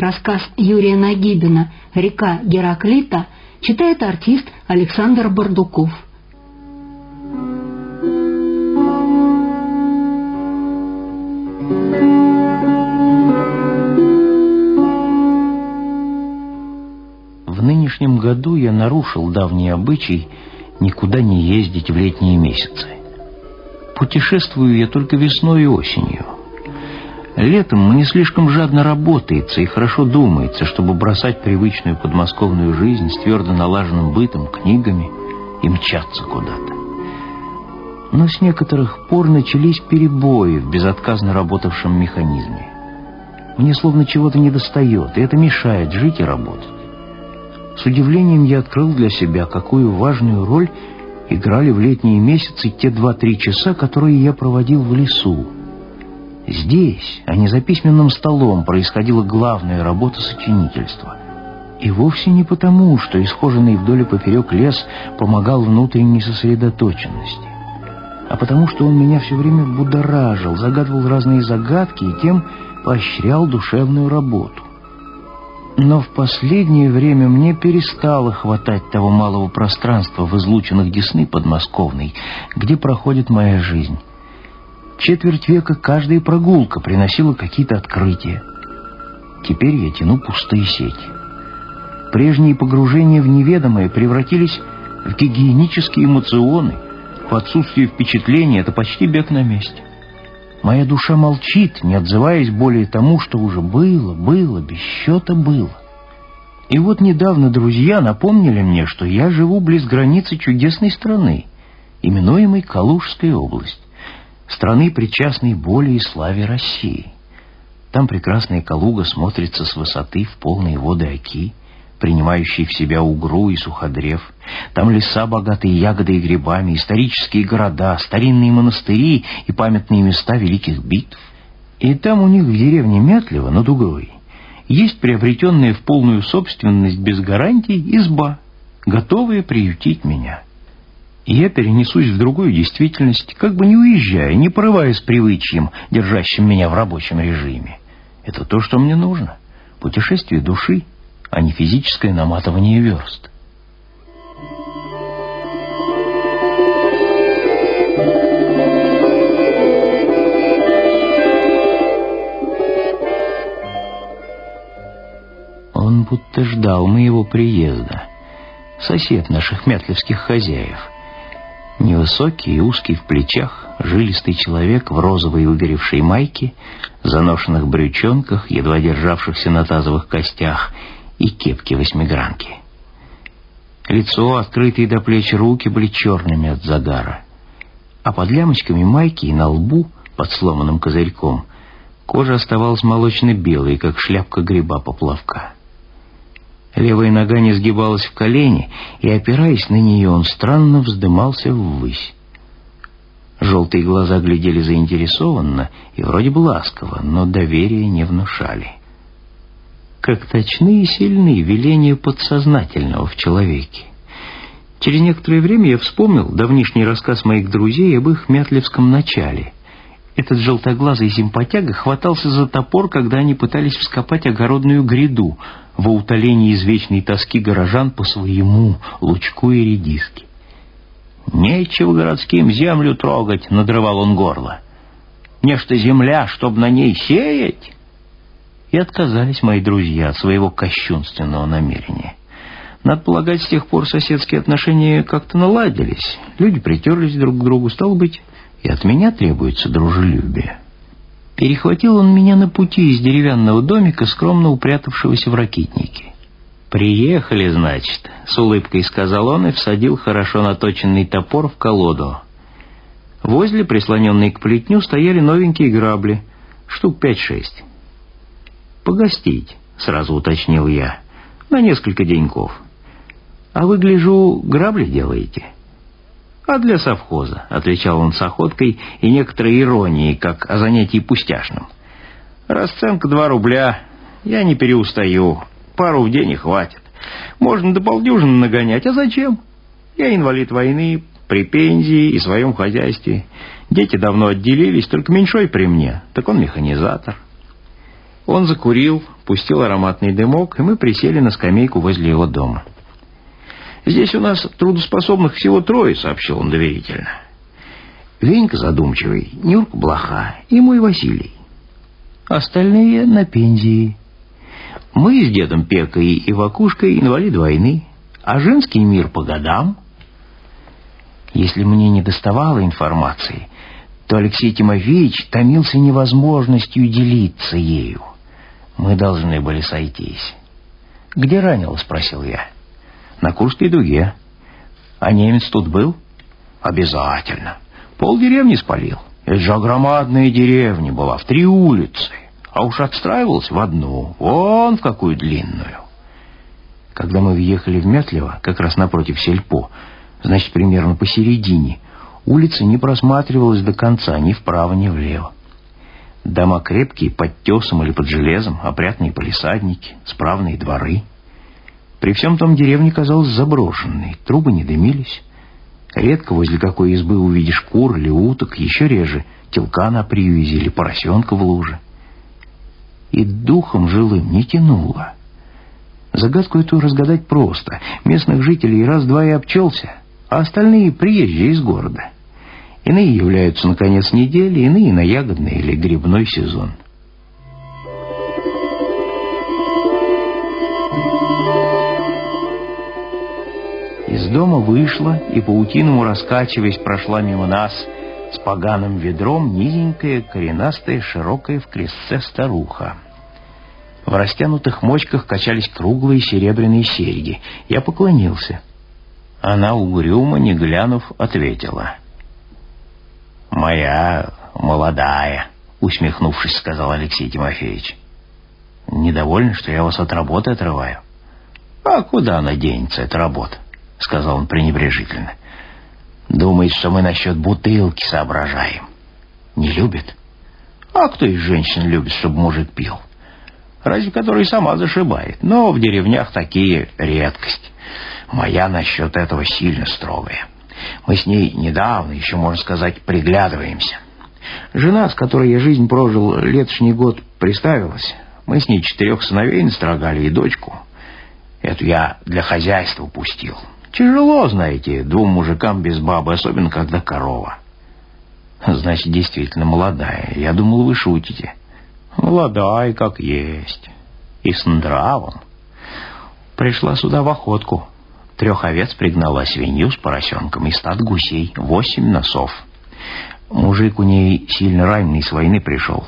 Рассказ Юрия Нагибина «Река Гераклита» читает артист Александр Бардуков. В нынешнем году я нарушил давний обычай никуда не ездить в летние месяцы. Путешествую я только весной и осенью. Летом мне слишком жадно работается и хорошо думается, чтобы бросать привычную подмосковную жизнь с твердо налаженным бытом, книгами и мчаться куда-то. Но с некоторых пор начались перебои в безотказно работавшем механизме. Мне словно чего-то недостает, и это мешает жить и работать. С удивлением я открыл для себя, какую важную роль играли в летние месяцы те два-три часа, которые я проводил в лесу. Здесь, а не за письменным столом, происходила главная работа сочинительства. И вовсе не потому, что исхоженный вдоль и поперек лес помогал внутренней сосредоточенности, а потому что он меня все время будоражил, загадывал разные загадки и тем поощрял душевную работу. Но в последнее время мне перестало хватать того малого пространства в излученных Десны подмосковной, где проходит моя жизнь. Четверть века каждая прогулка приносила какие-то открытия. Теперь я тяну пустые сети. Прежние погружения в неведомое превратились в гигиенические эмоционы. В отсутствие впечатления это почти бег на месте. Моя душа молчит, не отзываясь более тому, что уже было, было, без счета было. И вот недавно друзья напомнили мне, что я живу близ границы чудесной страны, именуемой Калужская область, страны, причастной боли и славе России. Там прекрасная Калуга смотрится с высоты в полные воды Оки, принимающий в себя угру и суходрев. Там леса, богатые ягодой и грибами, исторические города, старинные монастыри и памятные места великих битв. И там у них в деревне Мятлево над Угрой есть приобретенная в полную собственность без гарантий изба, готовая приютить меня. И я перенесусь в другую действительность, как бы не уезжая, не порываясь привычьем, держащим меня в рабочем режиме. Это то, что мне нужно. Путешествие души — а не физическое наматывание верст. Он будто ждал моего приезда. Сосед наших мятлевских хозяев. Невысокий и узкий в плечах, жилистый человек в розовой угоревшей майке, заношенных брючонках, едва державшихся на тазовых костях, и кепки-восьмигранки. Лицо, открытые до плеч руки были черными от загара, а под лямочками майки и на лбу, под сломанным козырьком, кожа оставалась молочно-белой, как шляпка гриба-поплавка. Левая нога не сгибалась в колени, и, опираясь на нее, он странно вздымался ввысь. Желтые глаза глядели заинтересованно и вроде бы ласково, но доверия не внушали как точны и сильны веления подсознательного в человеке. Через некоторое время я вспомнил давнишний рассказ моих друзей об их мятлевском начале. Этот желтоглазый симпатяга хватался за топор, когда они пытались вскопать огородную гряду во утолении извечной тоски горожан по своему лучку и редиске. «Нечего городским землю трогать», — надрывал он горло. «Нечто земля, чтоб на ней сеять». И отказались мои друзья от своего кощунственного намерения. Надо полагать, с тех пор соседские отношения как-то наладились. Люди притерлись друг к другу, стало быть, и от меня требуется дружелюбие. Перехватил он меня на пути из деревянного домика, скромно упрятавшегося в ракитнике. «Приехали, значит», — с улыбкой сказал он и всадил хорошо наточенный топор в колоду. Возле, прислоненной к плетню, стояли новенькие грабли, штук пять-шесть. «Погостить», — сразу уточнил я, — «на несколько деньков». «А вы, гляжу, грабли делаете?» «А для совхоза», — отвечал он с охоткой и некоторой иронией, как о занятии пустяшном. «Расценка два рубля. Я не переустаю. Пару в день и хватит. Можно до полдюжины нагонять. А зачем? Я инвалид войны, при пензии и своем хозяйстве. Дети давно отделились, только меньшой при мне. Так он механизатор». Он закурил, пустил ароматный дымок, и мы присели на скамейку возле его дома. «Здесь у нас трудоспособных всего трое», — сообщил он доверительно. «Венька задумчивый, Нюрка блоха и мой Василий. Остальные на пенсии. Мы с дедом Пекой и Вакушкой инвалид войны, а женский мир по годам». Если мне не доставало информации, то Алексей Тимофеевич томился невозможностью делиться ею. Мы должны были сойтись. «Где ранил?» — спросил я. «На Курской дуге». «А немец тут был?» «Обязательно. Пол деревни спалил. Это же громадная деревня была, в три улицы. А уж отстраивался в одну, вон в какую длинную». Когда мы въехали в Мятлево, как раз напротив сельпо, значит, примерно посередине, улица не просматривалась до конца ни вправо, ни влево. Дома крепкие, под тесом или под железом, опрятные полисадники, справные дворы. При всем том деревня казалась заброшенной, трубы не дымились. Редко возле какой избы увидишь кур или уток, еще реже телка на привязи или поросенка в луже. И духом жилым не тянуло. Загадку эту разгадать просто. Местных жителей раз-два и обчелся, а остальные приезжие из города. Иные являются на конец недели, иные на ягодный или грибной сезон. Из дома вышла и, паутиному раскачиваясь, прошла мимо нас с поганым ведром низенькая, коренастая, широкая в крестце старуха. В растянутых мочках качались круглые серебряные серьги. Я поклонился. Она угрюмо, не глянув, ответила. «Моя молодая», — усмехнувшись, сказал Алексей Тимофеевич. «Недовольны, что я вас от работы отрываю?» «А куда она денется, эта работа?» — сказал он пренебрежительно. «Думает, что мы насчет бутылки соображаем. Не любит? А кто из женщин любит, чтобы мужик пил? Разве который сама зашибает. Но в деревнях такие редкость. Моя насчет этого сильно строгая. Мы с ней недавно, еще можно сказать, приглядываемся. Жена, с которой я жизнь прожил летошний год, приставилась. Мы с ней четырех сыновей настрогали и дочку. Эту я для хозяйства пустил. Тяжело, знаете, двум мужикам без бабы, особенно когда корова. Значит, действительно молодая. Я думал, вы шутите. Молодая, как есть. И с нравом. Пришла сюда в охотку. Трех овец пригнала свинью с поросенком и стад гусей, восемь носов. Мужик у ней сильно раненый с войны пришел.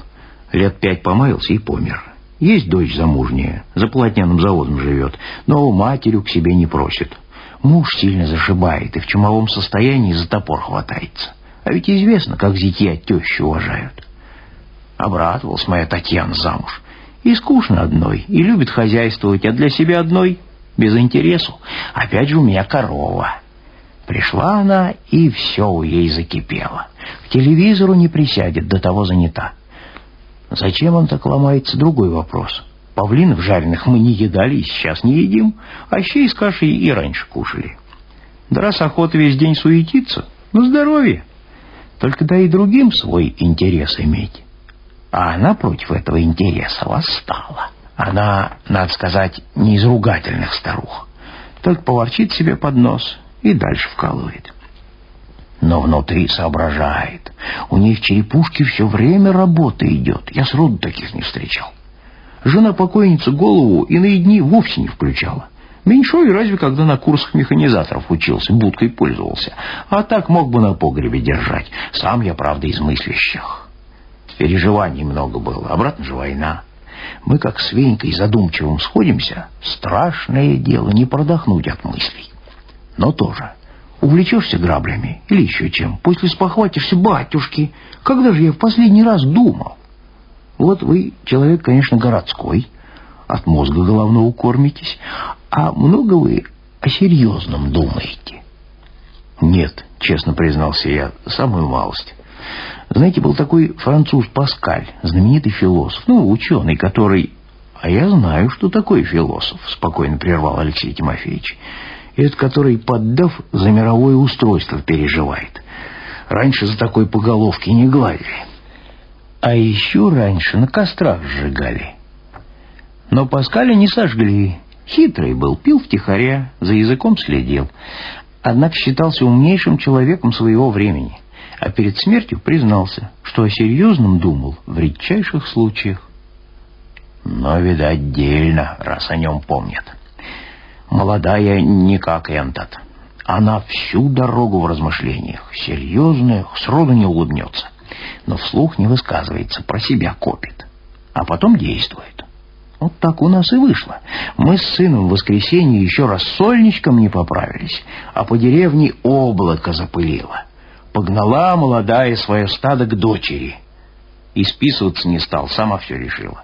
Лет пять помаялся и помер. Есть дочь замужняя, за полотняным заводом живет, но матерью к себе не просит. Муж сильно зашибает и в чумовом состоянии за топор хватается. А ведь известно, как зятья тещу уважают. Обрадовалась моя Татьяна замуж. И скучно одной, и любит хозяйствовать, а для себя одной без интересу. Опять же у меня корова. Пришла она, и все у ей закипело. К телевизору не присядет, до того занята. Зачем он так ломается, другой вопрос. Павлинов жареных мы не едали и сейчас не едим, а щей с кашей и раньше кушали. Да раз охота весь день суетиться, ну здоровье. Только да и другим свой интерес иметь. А она против этого интереса восстала. Она, надо сказать, не из ругательных старух. Только поворчит себе под нос и дальше вкалывает. Но внутри соображает. У них черепушке все время работа идет. Я сроду таких не встречал. Жена покойницы голову иные дни вовсе не включала. Меньшой разве когда на курсах механизаторов учился, будкой пользовался. А так мог бы на погребе держать. Сам я, правда, из мыслящих. Переживаний много было. Обратно же война. Мы как с Венькой задумчивым сходимся, страшное дело не продохнуть от мыслей. Но тоже увлечешься граблями или еще чем, после спохватишься, батюшки, когда же я в последний раз думал? Вот вы человек, конечно, городской, от мозга головного кормитесь, а много вы о серьезном думаете? Нет, честно признался я, самую малость. Знаете, был такой француз Паскаль, знаменитый философ, ну, ученый, который... А я знаю, что такое философ, спокойно прервал Алексей Тимофеевич. Это который, поддав, за мировое устройство переживает. Раньше за такой по головке не гладили. А еще раньше на кострах сжигали. Но Паскаля не сожгли. Хитрый был, пил втихаря, за языком следил. Однако считался умнейшим человеком своего времени, а перед смертью признался, что о серьезном думал в редчайших случаях. Но, видать, отдельно, раз о нем помнят. Молодая не как Энтот. Она всю дорогу в размышлениях, серьезная, сроду не улыбнется, но вслух не высказывается, про себя копит, а потом действует. Вот так у нас и вышло. Мы с сыном в воскресенье еще раз сольничком не поправились, а по деревне облако запылило. Погнала молодая свое стадо к дочери. И списываться не стал, сама все решила.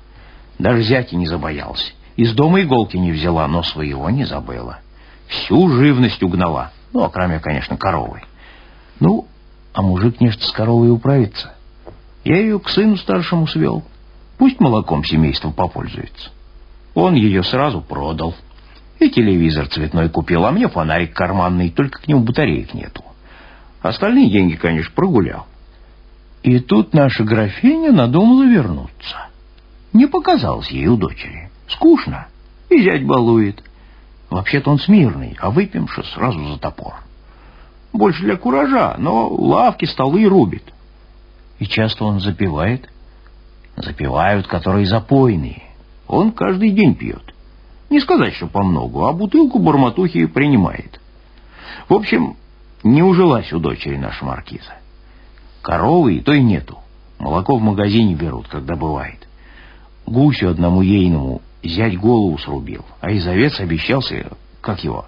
Даже зятя не забоялся. Из дома иголки не взяла, но своего не забыла. Всю живность угнала. Ну, а кроме, конечно, коровы. Ну, а мужик нечто с коровой управится. Я ее к сыну старшему свел. Пусть молоком семейство попользуется. Он ее сразу продал. И телевизор цветной купил, а мне фонарик карманный, только к нему батареек нету. Остальные деньги, конечно, прогулял. И тут наша графиня надумала вернуться. Не показалось ей у дочери. Скучно. И зять балует. Вообще-то он смирный, а выпьемши сразу за топор. Больше для куража, но лавки, столы рубит. И часто он запивает. Запивают, которые запойные. Он каждый день пьет. Не сказать, что по многу, а бутылку барматухи принимает. В общем, не ужилась у дочери наша маркиза. Коровы и то и нету. Молоко в магазине берут, когда бывает. Гусю одному ейному зять голову срубил, а из овец обещался, как его,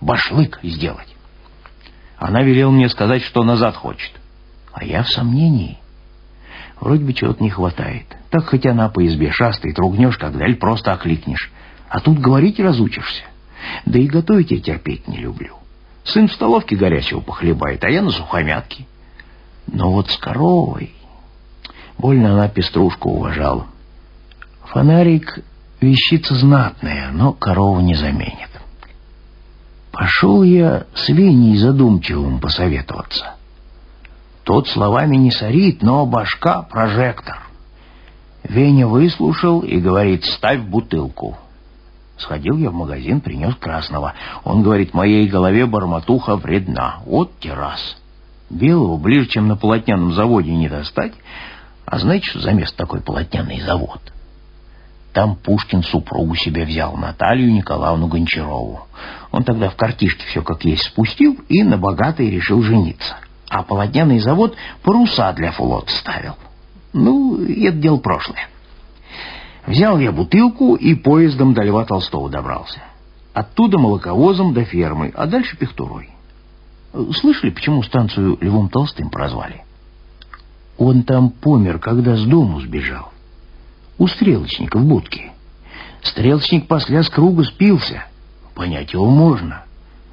башлык сделать. Она велела мне сказать, что назад хочет. А я в сомнении. Вроде бы чего-то не хватает. Так хоть она по избе шастает, ругнешь, когда или просто окликнешь. А тут говорить разучишься. Да и готовить я терпеть не люблю. Сын в столовке горячего похлебает, а я на сухомятке. Но вот с коровой... Больно она пеструшку уважала. Фонарик — вещица знатная, но корову не заменит. Пошел я с Веней задумчивым посоветоваться. Тот словами не сорит, но башка — прожектор. Веня выслушал и говорит, ставь бутылку. Сходил я в магазин, принес красного. Он говорит, моей голове барматуха вредна. Вот террас. Белого ближе, чем на полотняном заводе, не достать. А знаете, что за место такой полотняный завод? Там Пушкин супругу себе взял, Наталью Николаевну Гончарову. Он тогда в картишке все как есть спустил и на богатой решил жениться. А полотняный завод паруса для флота ставил. Ну, это дело прошлое. Взял я бутылку и поездом до Льва Толстого добрался. Оттуда молоковозом до фермы, а дальше пехтурой. Слышали, почему станцию Львом Толстым прозвали? Он там помер, когда с дому сбежал у стрелочника в будке. Стрелочник после с круга спился. Понять его можно.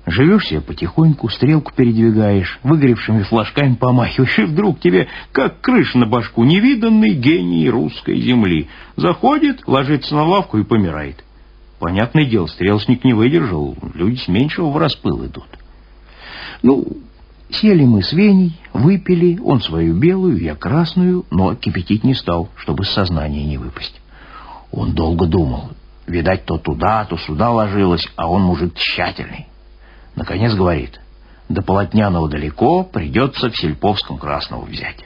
Живешь себе потихоньку, стрелку передвигаешь, выгоревшими флажками помахиваешь, и вдруг тебе, как крыша на башку, невиданный гений русской земли. Заходит, ложится на лавку и помирает. Понятное дело, стрелочник не выдержал, люди с меньшего в распыл идут. Ну, Сели мы с Веней, выпили, он свою белую, я красную, но кипятить не стал, чтобы с сознания не выпасть. Он долго думал. Видать, то туда, то сюда ложилось, а он мужик тщательный. Наконец говорит, до Полотняного далеко, придется в Сельповском красного взять.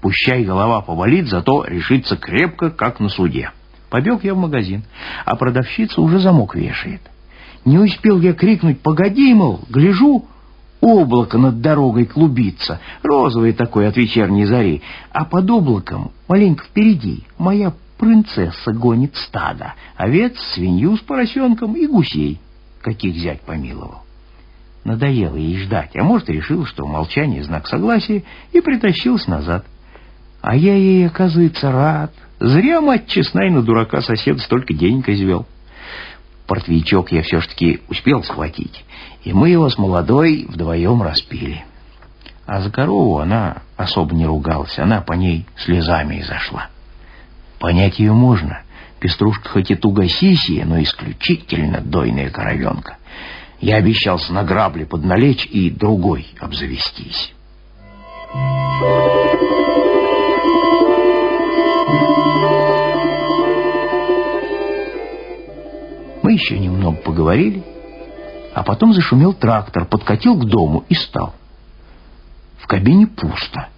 Пущай голова поболит, зато решится крепко, как на суде. Побег я в магазин, а продавщица уже замок вешает. Не успел я крикнуть «Погоди, мол!» Гляжу, Облако над дорогой клубится, розовое такое от вечерней зари, а под облаком, маленько впереди, моя принцесса гонит стадо, овец, свинью с поросенком и гусей, каких взять помиловал. Надоело ей ждать, а может, решил, что молчание — знак согласия, и притащился назад. А я ей, оказывается, рад. Зря, мать честная, на дурака сосед столько денег извел. Портвейчок я все-таки успел схватить, и мы его с молодой вдвоем распили. А за корову она особо не ругалась, она по ней слезами и зашла. Понять ее можно. Пеструшка хоть и тугосисия, но исключительно дойная коровенка. Я обещался на грабли подналечь и другой обзавестись. Еще немного поговорили, а потом зашумел трактор, подкатил к дому и стал. В кабине пусто.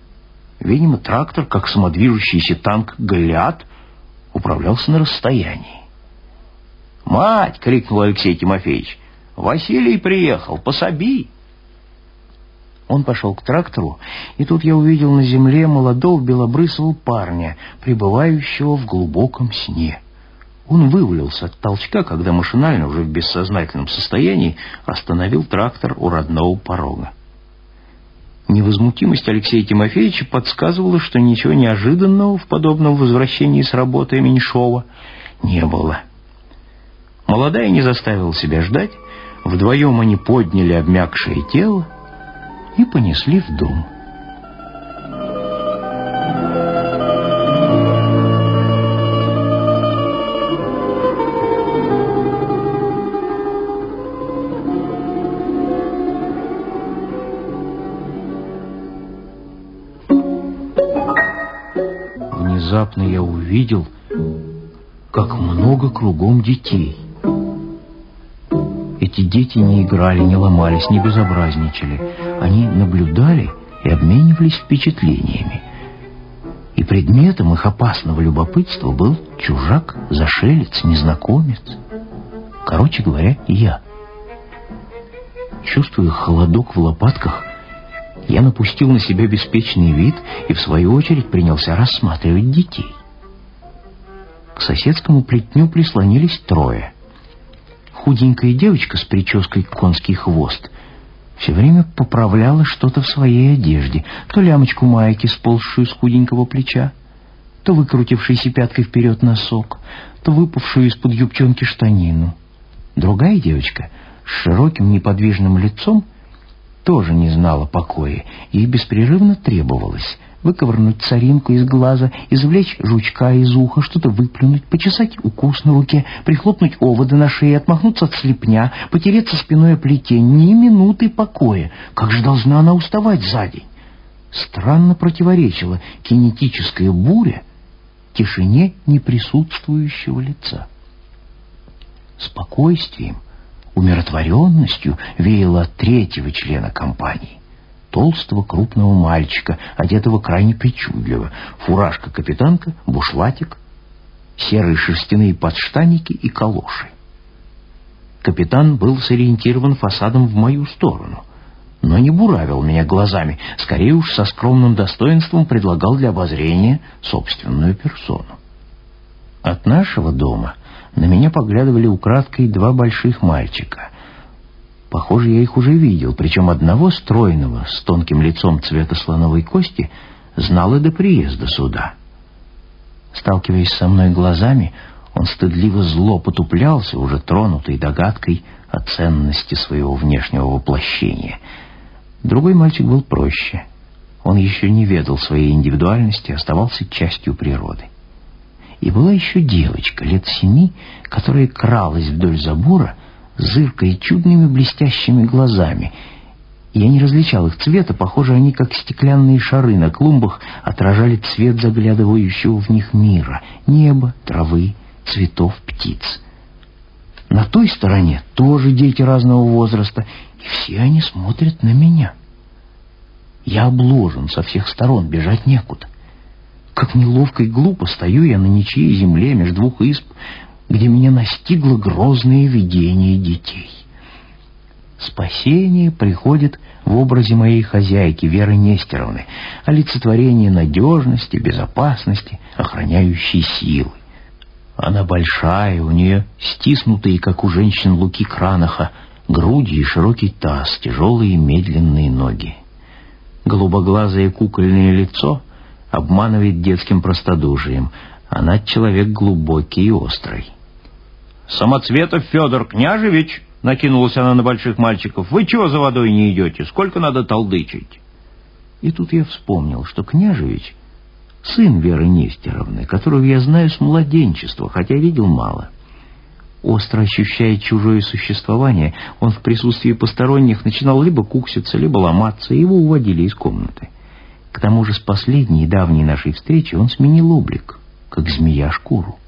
Видимо, трактор, как самодвижущийся танк «Голиат», управлялся на расстоянии. «Мать!» — крикнул Алексей Тимофеевич. «Василий приехал, пособи!» Он пошел к трактору, и тут я увидел на земле молодого белобрысого парня, пребывающего в глубоком сне. Он вывалился от толчка, когда машинально, уже в бессознательном состоянии, остановил трактор у родного порога. Невозмутимость Алексея Тимофеевича подсказывала, что ничего неожиданного в подобном возвращении с работы Меньшова не было. Молодая не заставила себя ждать, вдвоем они подняли обмякшее тело и понесли в дом. Внезапно я увидел, как много кругом детей. Эти дети не играли, не ломались, не безобразничали. Они наблюдали и обменивались впечатлениями. И предметом их опасного любопытства был чужак, зашелец, незнакомец. Короче говоря, я. Чувствуя холодок в лопатках, я напустил на себя беспечный вид и, в свою очередь, принялся рассматривать детей. К соседскому плетню прислонились трое худенькая девочка с прической «конский хвост» все время поправляла что-то в своей одежде, то лямочку майки, сползшую с худенького плеча, то выкрутившийся пяткой вперед носок, то выпавшую из-под юбчонки штанину. Другая девочка с широким неподвижным лицом тоже не знала покоя, и беспрерывно требовалось выковырнуть царинку из глаза, извлечь жучка из уха, что-то выплюнуть, почесать укус на руке, прихлопнуть оводы на шее, отмахнуться от слепня, потереться спиной о плите. Ни минуты покоя. Как же должна она уставать за день? Странно противоречила кинетическая буря тишине неприсутствующего лица. Спокойствием, умиротворенностью веяло от третьего члена компании толстого крупного мальчика, одетого крайне причудливо. Фуражка-капитанка, бушлатик, серые шерстяные подштаники и калоши. Капитан был сориентирован фасадом в мою сторону, но не буравил меня глазами, скорее уж со скромным достоинством предлагал для обозрения собственную персону. От нашего дома на меня поглядывали украдкой два больших мальчика. Похоже, я их уже видел, причем одного стройного, с тонким лицом цвета слоновой кости, знал и до приезда сюда. Сталкиваясь со мной глазами, он стыдливо зло потуплялся, уже тронутый догадкой о ценности своего внешнего воплощения. Другой мальчик был проще. Он еще не ведал своей индивидуальности, оставался частью природы. И была еще девочка лет семи, которая кралась вдоль забора, зыркая чудными блестящими глазами. Я не различал их цвета, похоже, они, как стеклянные шары на клумбах, отражали цвет заглядывающего в них мира, неба, травы, цветов, птиц. На той стороне тоже дети разного возраста, и все они смотрят на меня. Я обложен со всех сторон, бежать некуда. Как неловко и глупо стою я на ничьей земле между двух исп, где меня настигло грозное видение детей. Спасение приходит в образе моей хозяйки Веры Нестеровны, олицетворение надежности, безопасности, охраняющей силы. Она большая, у нее стиснутые, как у женщин луки кранаха, груди и широкий таз, тяжелые медленные ноги. Голубоглазое кукольное лицо обманывает детским простодушием. Она человек глубокий и острый. «Самоцветов Федор Княжевич!» — накинулась она на больших мальчиков. «Вы чего за водой не идете? Сколько надо толдычить?» И тут я вспомнил, что Княжевич — сын Веры Нестеровны, которую я знаю с младенчества, хотя видел мало. Остро ощущая чужое существование, он в присутствии посторонних начинал либо кукситься, либо ломаться, и его уводили из комнаты. К тому же с последней давней нашей встречи он сменил облик, как змея шкуру.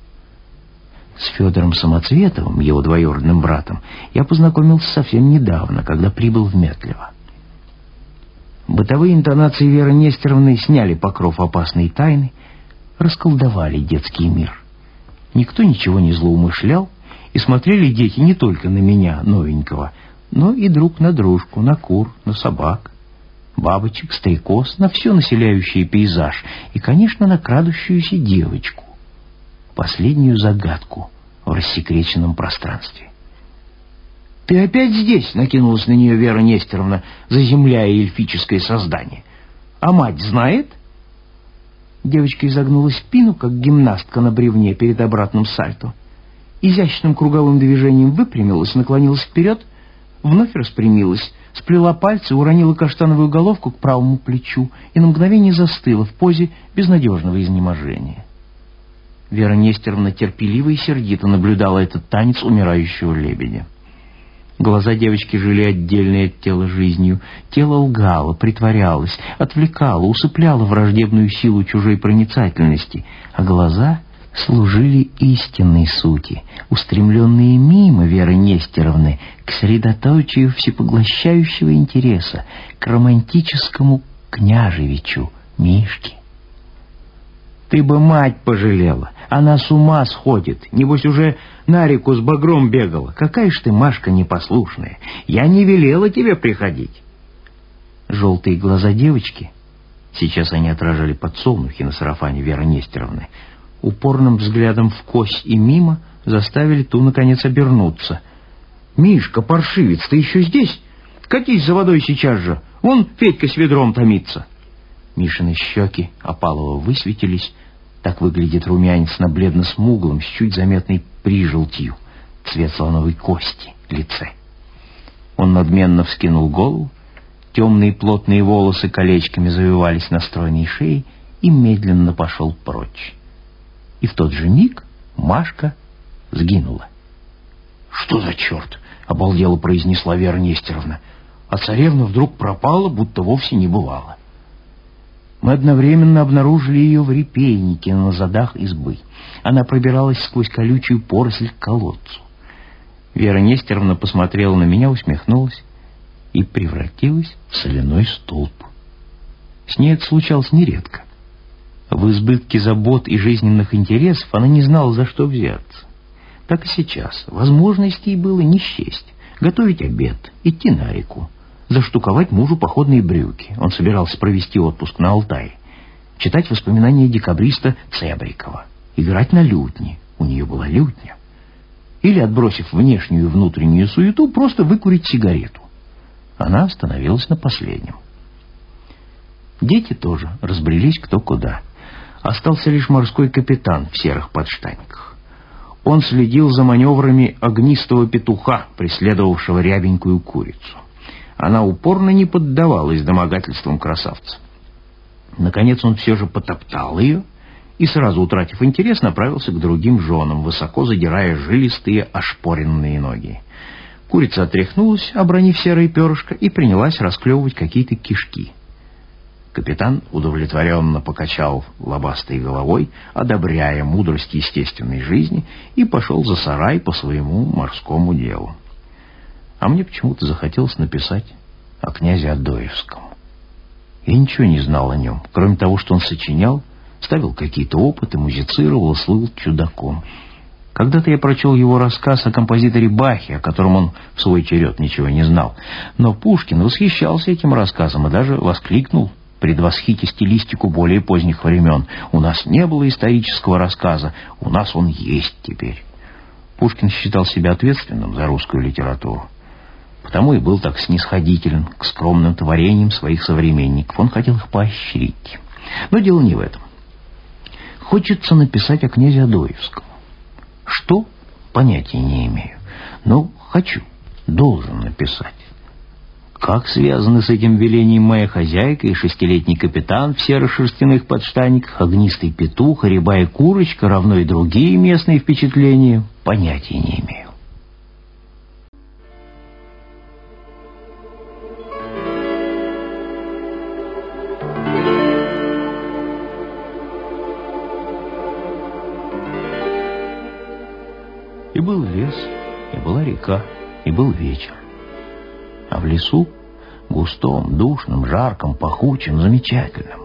С Федором Самоцветовым, его двоюродным братом, я познакомился совсем недавно, когда прибыл в Метлево. Бытовые интонации Веры Нестеровны сняли покров опасной тайны, расколдовали детский мир. Никто ничего не злоумышлял, и смотрели дети не только на меня, новенького, но и друг на дружку, на кур, на собак, бабочек, стрекоз, на все населяющий пейзаж и, конечно, на крадущуюся девочку, последнюю загадку в рассекреченном пространстве. «Ты опять здесь?» — накинулась на нее Вера Нестеровна, заземляя эльфическое создание. «А мать знает?» Девочка изогнула спину, как гимнастка на бревне перед обратным сальто. Изящным круговым движением выпрямилась, наклонилась вперед, вновь распрямилась, сплела пальцы, уронила каштановую головку к правому плечу и на мгновение застыла в позе безнадежного изнеможения. Вера Нестеровна терпеливо и сердито наблюдала этот танец умирающего лебедя. Глаза девочки жили отдельной от тела жизнью. Тело лгало, притворялось, отвлекало, усыпляло враждебную силу чужой проницательности, а глаза служили истинной сути, устремленные мимо Веры Нестеровны к средоточию всепоглощающего интереса, к романтическому княжевичу Мишке. Ты бы мать пожалела. Она с ума сходит. Небось, уже на реку с багром бегала. Какая ж ты, Машка, непослушная. Я не велела тебе приходить. Желтые глаза девочки, сейчас они отражали подсолнухи на сарафане Веры Нестеровны, упорным взглядом в кость и мимо заставили ту, наконец, обернуться. «Мишка, паршивец, ты еще здесь? Катись за водой сейчас же. Вон Федька с ведром томится». Мишины щеки опалово высветились. Так выглядит румянец на бледно-смуглом, с чуть заметной прижелтью, цвет слоновой кости, лице. Он надменно вскинул голову, темные плотные волосы колечками завивались на стройной шее и медленно пошел прочь. И в тот же миг Машка сгинула. «Что за черт?» — обалдело произнесла Вера Нестеровна. А царевна вдруг пропала, будто вовсе не бывало. Мы одновременно обнаружили ее в репейнике на задах избы. Она пробиралась сквозь колючую поросль к колодцу. Вера Нестеровна посмотрела на меня, усмехнулась и превратилась в соляной столб. С ней это случалось нередко. В избытке забот и жизненных интересов она не знала, за что взяться. Так и сейчас. Возможностей было не счесть. Готовить обед, идти на реку, заштуковать мужу походные брюки. Он собирался провести отпуск на Алтае. Читать воспоминания декабриста Цебрикова. Играть на лютне. У нее была лютня. Или, отбросив внешнюю и внутреннюю суету, просто выкурить сигарету. Она остановилась на последнем. Дети тоже разбрелись кто куда. Остался лишь морской капитан в серых подштаниках. Он следил за маневрами огнистого петуха, преследовавшего рябенькую курицу. Она упорно не поддавалась домогательствам красавца. Наконец он все же потоптал ее и, сразу утратив интерес, направился к другим женам, высоко задирая жилистые ошпоренные ноги. Курица отряхнулась, обронив серое перышко, и принялась расклевывать какие-то кишки. Капитан удовлетворенно покачал лобастой головой, одобряя мудрость естественной жизни, и пошел за сарай по своему морскому делу. А мне почему-то захотелось написать о князе Адоевском. Я ничего не знал о нем, кроме того, что он сочинял, ставил какие-то опыты, музицировал, слыл чудаком. Когда-то я прочел его рассказ о композиторе Бахе, о котором он в свой черед ничего не знал. Но Пушкин восхищался этим рассказом и даже воскликнул, предвосхитя стилистику более поздних времен. «У нас не было исторического рассказа, у нас он есть теперь». Пушкин считал себя ответственным за русскую литературу. Потому и был так снисходителен к скромным творениям своих современников. Он хотел их поощрить. Но дело не в этом. Хочется написать о князе Адоевском. Что? Понятия не имею. Но хочу, должен написать. Как связаны с этим велением моя хозяйка и шестилетний капитан в серо-шерстяных подштаниках, огнистый петух, рябая курочка, равно и другие местные впечатления, понятия не имею. И был лес, и была река, и был вечер. А в лесу, густом, душном, жарком, пахучем, замечательном,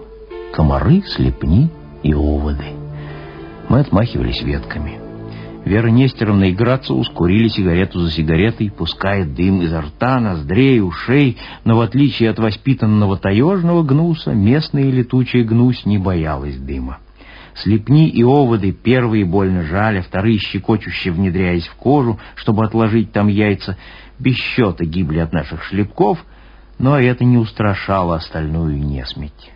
комары, слепни и оводы. Мы отмахивались ветками. Вера Нестеровна и Грациус курили сигарету за сигаретой, пуская дым изо рта, ноздрей, ушей, но в отличие от воспитанного таежного гнуса, местная летучая гнусь не боялась дыма. Слепни и оводы, первые больно жали, вторые щекочуще внедряясь в кожу, чтобы отложить там яйца, без счета гибли от наших шлепков, но это не устрашало остальную несметь.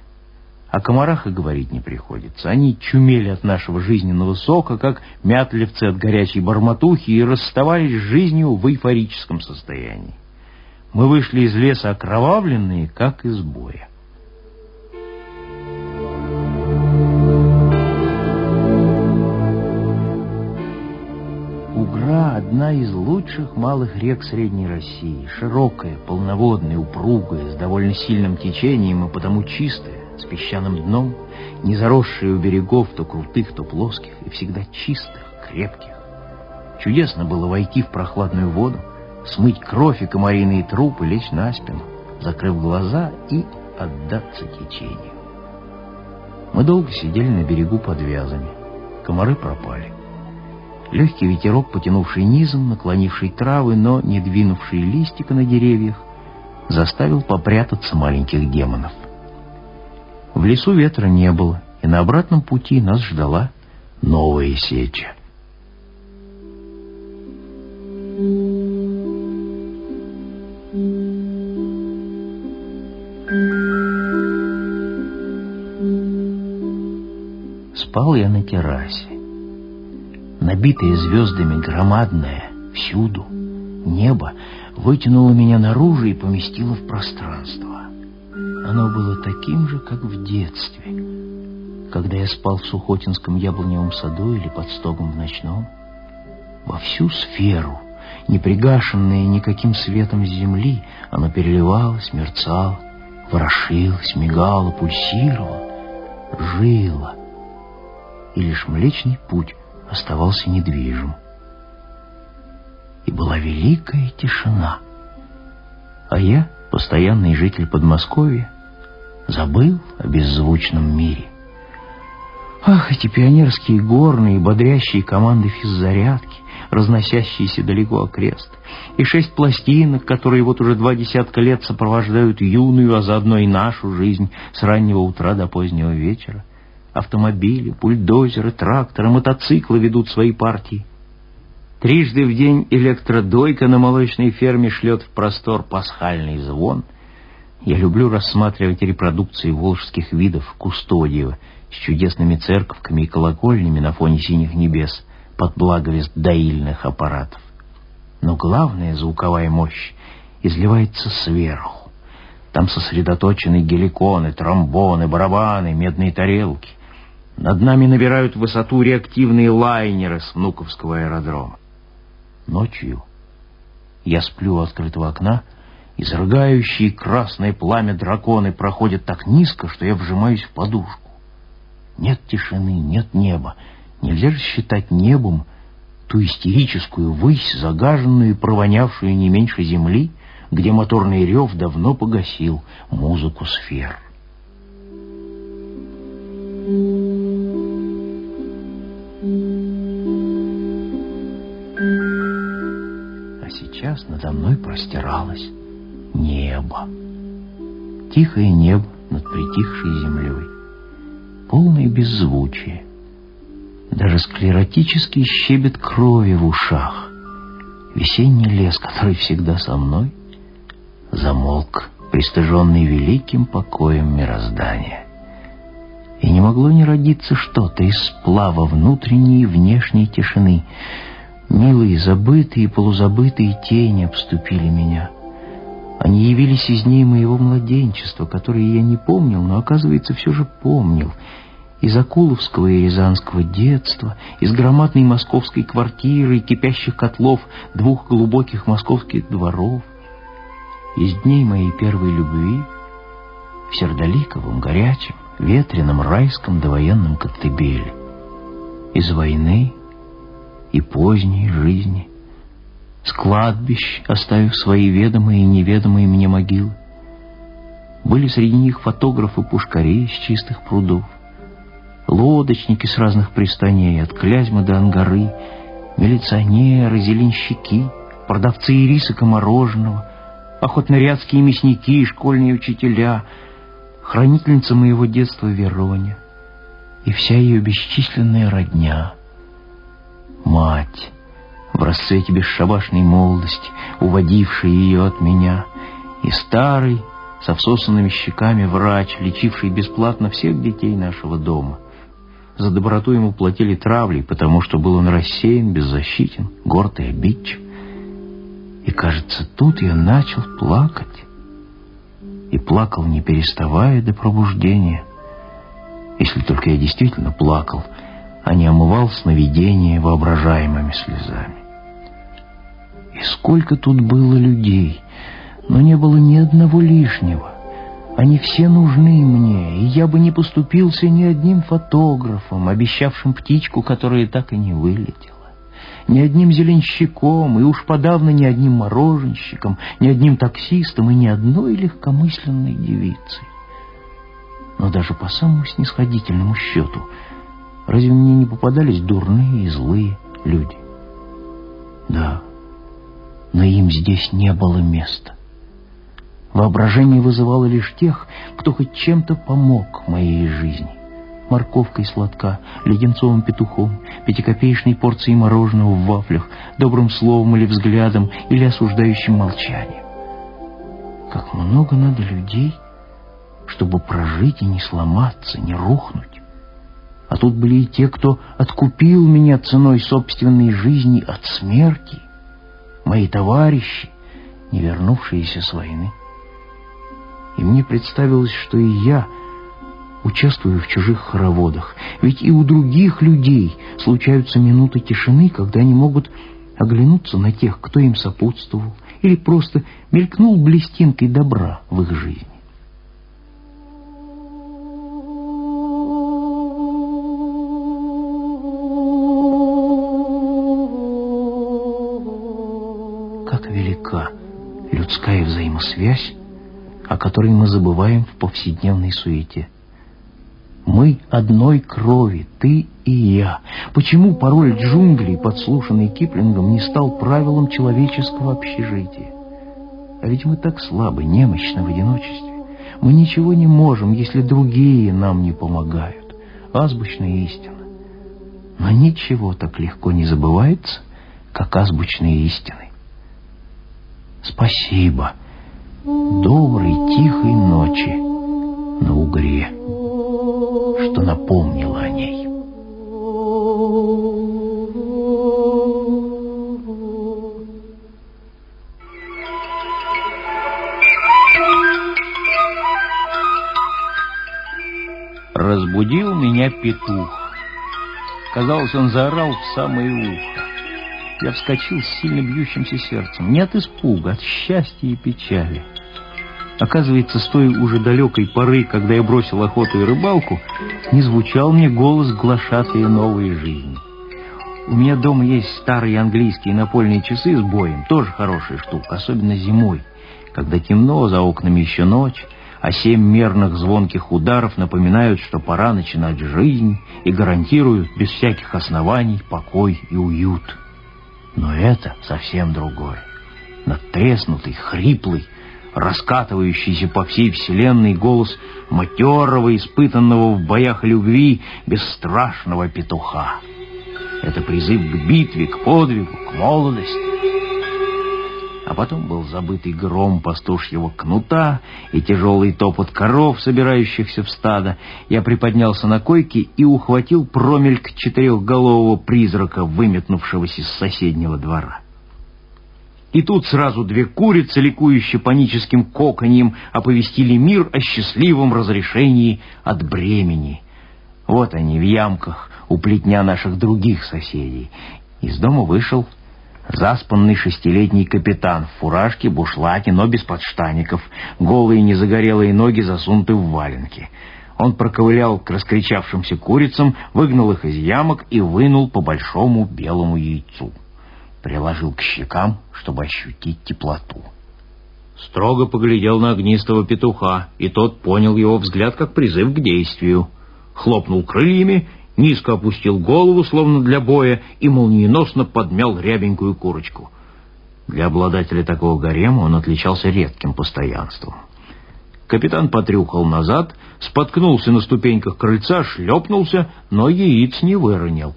О комарах и говорить не приходится. Они чумели от нашего жизненного сока, как мятлевцы от горячей барматухи, и расставались с жизнью в эйфорическом состоянии. Мы вышли из леса окровавленные, как из боя. Одна из лучших малых рек Средней России. Широкая, полноводная, упругая, с довольно сильным течением и потому чистая с песчаным дном, не заросшие у берегов то крутых, то плоских, и всегда чистых, крепких. Чудесно было войти в прохладную воду, смыть кровь и комариные трупы, лечь на спину, закрыв глаза и отдаться течению. Мы долго сидели на берегу под вязами. Комары пропали. Легкий ветерок, потянувший низом, наклонивший травы, но не двинувший листика на деревьях, заставил попрятаться маленьких демонов. В лесу ветра не было, и на обратном пути нас ждала новая сеча. Спал я на террасе. Набитое звездами громадное, всюду, небо вытянуло меня наружу и поместило в пространство. Оно было таким же, как в детстве, когда я спал в Сухотинском яблоневом саду или под стогом в ночном. Во всю сферу, не пригашенное никаким светом с земли, оно переливалось, мерцало, ворошилось, мигало, пульсировало, жило. И лишь Млечный Путь оставался недвижим. И была великая тишина. А я, постоянный житель Подмосковья, Забыл о беззвучном мире. Ах, эти пионерские горные, бодрящие команды физзарядки, разносящиеся далеко окрест, и шесть пластинок, которые вот уже два десятка лет сопровождают юную, а заодно и нашу жизнь с раннего утра до позднего вечера. Автомобили, бульдозеры, тракторы, мотоциклы ведут свои партии. Трижды в день электродойка на молочной ферме шлет в простор пасхальный звон — я люблю рассматривать репродукции волжских видов Кустодиева с чудесными церковками и колокольнями на фоне синих небес под благовест доильных аппаратов. Но главная звуковая мощь изливается сверху. Там сосредоточены геликоны, тромбоны, барабаны, медные тарелки. Над нами набирают высоту реактивные лайнеры с Внуковского аэродрома. Ночью я сплю у открытого окна, Изрыгающие красное пламя драконы проходят так низко, что я вжимаюсь в подушку. Нет тишины, нет неба. Нельзя же считать небом ту истерическую высь, загаженную и провонявшую не меньше земли, где моторный рев давно погасил музыку сфер. А простиралась небо. Тихое небо над притихшей землей. Полное беззвучие. Даже склеротический щебет крови в ушах. Весенний лес, который всегда со мной, замолк, пристыженный великим покоем мироздания. И не могло не родиться что-то из сплава внутренней и внешней тишины. Милые, забытые и полузабытые тени обступили меня — они явились из дней моего младенчества, которые я не помнил, но, оказывается, все же помнил. Из Акуловского и Рязанского детства, из громадной московской квартиры кипящих котлов двух глубоких московских дворов, из дней моей первой любви в сердоликовом, горячем, ветреном, райском довоенном Коктебеле, из войны и поздней жизни, с кладбищ, оставив свои ведомые и неведомые мне могилы. Были среди них фотографы-пушкари из чистых прудов, лодочники с разных пристаней, от Клязьмы до Ангары, милиционеры, зеленщики, продавцы ирисок и мороженого, охотнорядские мясники и школьные учителя, хранительница моего детства Вероня и вся ее бесчисленная родня. Мать, в расцвете бесшабашной молодости, уводившая ее от меня, и старый, со всосанными щеками врач, лечивший бесплатно всех детей нашего дома. За доброту ему платили травлей, потому что был он рассеян, беззащитен, горд и обидчив. И, кажется, тут я начал плакать. И плакал, не переставая до пробуждения. Если только я действительно плакал, а не омывал сновидения воображаемыми слезами. И сколько тут было людей, но не было ни одного лишнего. Они все нужны мне, и я бы не поступился ни одним фотографом, обещавшим птичку, которая так и не вылетела. Ни одним зеленщиком, и уж подавно ни одним мороженщиком, ни одним таксистом и ни одной легкомысленной девицей. Но даже по самому снисходительному счету, разве мне не попадались дурные и злые люди? Да, но им здесь не было места. Воображение вызывало лишь тех, кто хоть чем-то помог моей жизни. Морковкой сладка, леденцовым петухом, пятикопеечной порцией мороженого в вафлях, добрым словом или взглядом, или осуждающим молчанием. Как много надо людей, чтобы прожить и не сломаться, не рухнуть. А тут были и те, кто откупил меня ценой собственной жизни от смерти, мои товарищи, не вернувшиеся с войны и мне представилось, что и я участвую в чужих хороводах. Ведь и у других людей случаются минуты тишины, когда они могут оглянуться на тех, кто им сопутствовал, или просто мелькнул блестинкой добра в их жизни. Людская взаимосвязь о которой мы забываем в повседневной суете. Мы одной крови, ты и я. Почему пароль джунглей, подслушанный Киплингом, не стал правилом человеческого общежития? А ведь мы так слабы, немощны в одиночестве. Мы ничего не можем, если другие нам не помогают. Азбучная истина. Но ничего так легко не забывается, как азбучные истины. Спасибо доброй тихой ночи на Угре, что напомнило о ней. Разбудил меня петух. Казалось, он заорал в самое ухо. Я вскочил с сильно бьющимся сердцем. Не от испуга, от счастья и печали. Оказывается, с той уже далекой поры, когда я бросил охоту и рыбалку, не звучал мне голос глашатые новой жизни. У меня дома есть старые английские напольные часы с боем, тоже хорошая штука, особенно зимой, когда темно, за окнами еще ночь, а семь мерных звонких ударов напоминают, что пора начинать жизнь и гарантируют без всяких оснований покой и уют. Но это совсем другое. Надтреснутый, хриплый, раскатывающийся по всей вселенной голос матерого, испытанного в боях любви, бесстрашного петуха. Это призыв к битве, к подвигу, к молодости. А потом был забытый гром пастушьего кнута и тяжелый топот коров, собирающихся в стадо. Я приподнялся на койке и ухватил промельк четырехголового призрака, выметнувшегося с соседнего двора. И тут сразу две курицы, ликующие паническим коканьем, оповестили мир о счастливом разрешении от бремени. Вот они в ямках у плетня наших других соседей. Из дома вышел заспанный шестилетний капитан в фуражке, бушлате, но без подштаников, голые незагорелые ноги засунуты в валенки. Он проковылял к раскричавшимся курицам, выгнал их из ямок и вынул по большому белому яйцу. Приложил к щекам, чтобы ощутить теплоту. Строго поглядел на огнистого петуха, и тот понял его взгляд как призыв к действию. Хлопнул крыльями, низко опустил голову, словно для боя, и молниеносно подмял рябенькую курочку. Для обладателя такого гарема он отличался редким постоянством. Капитан потрюхал назад, споткнулся на ступеньках крыльца, шлепнулся, но яиц не выронил.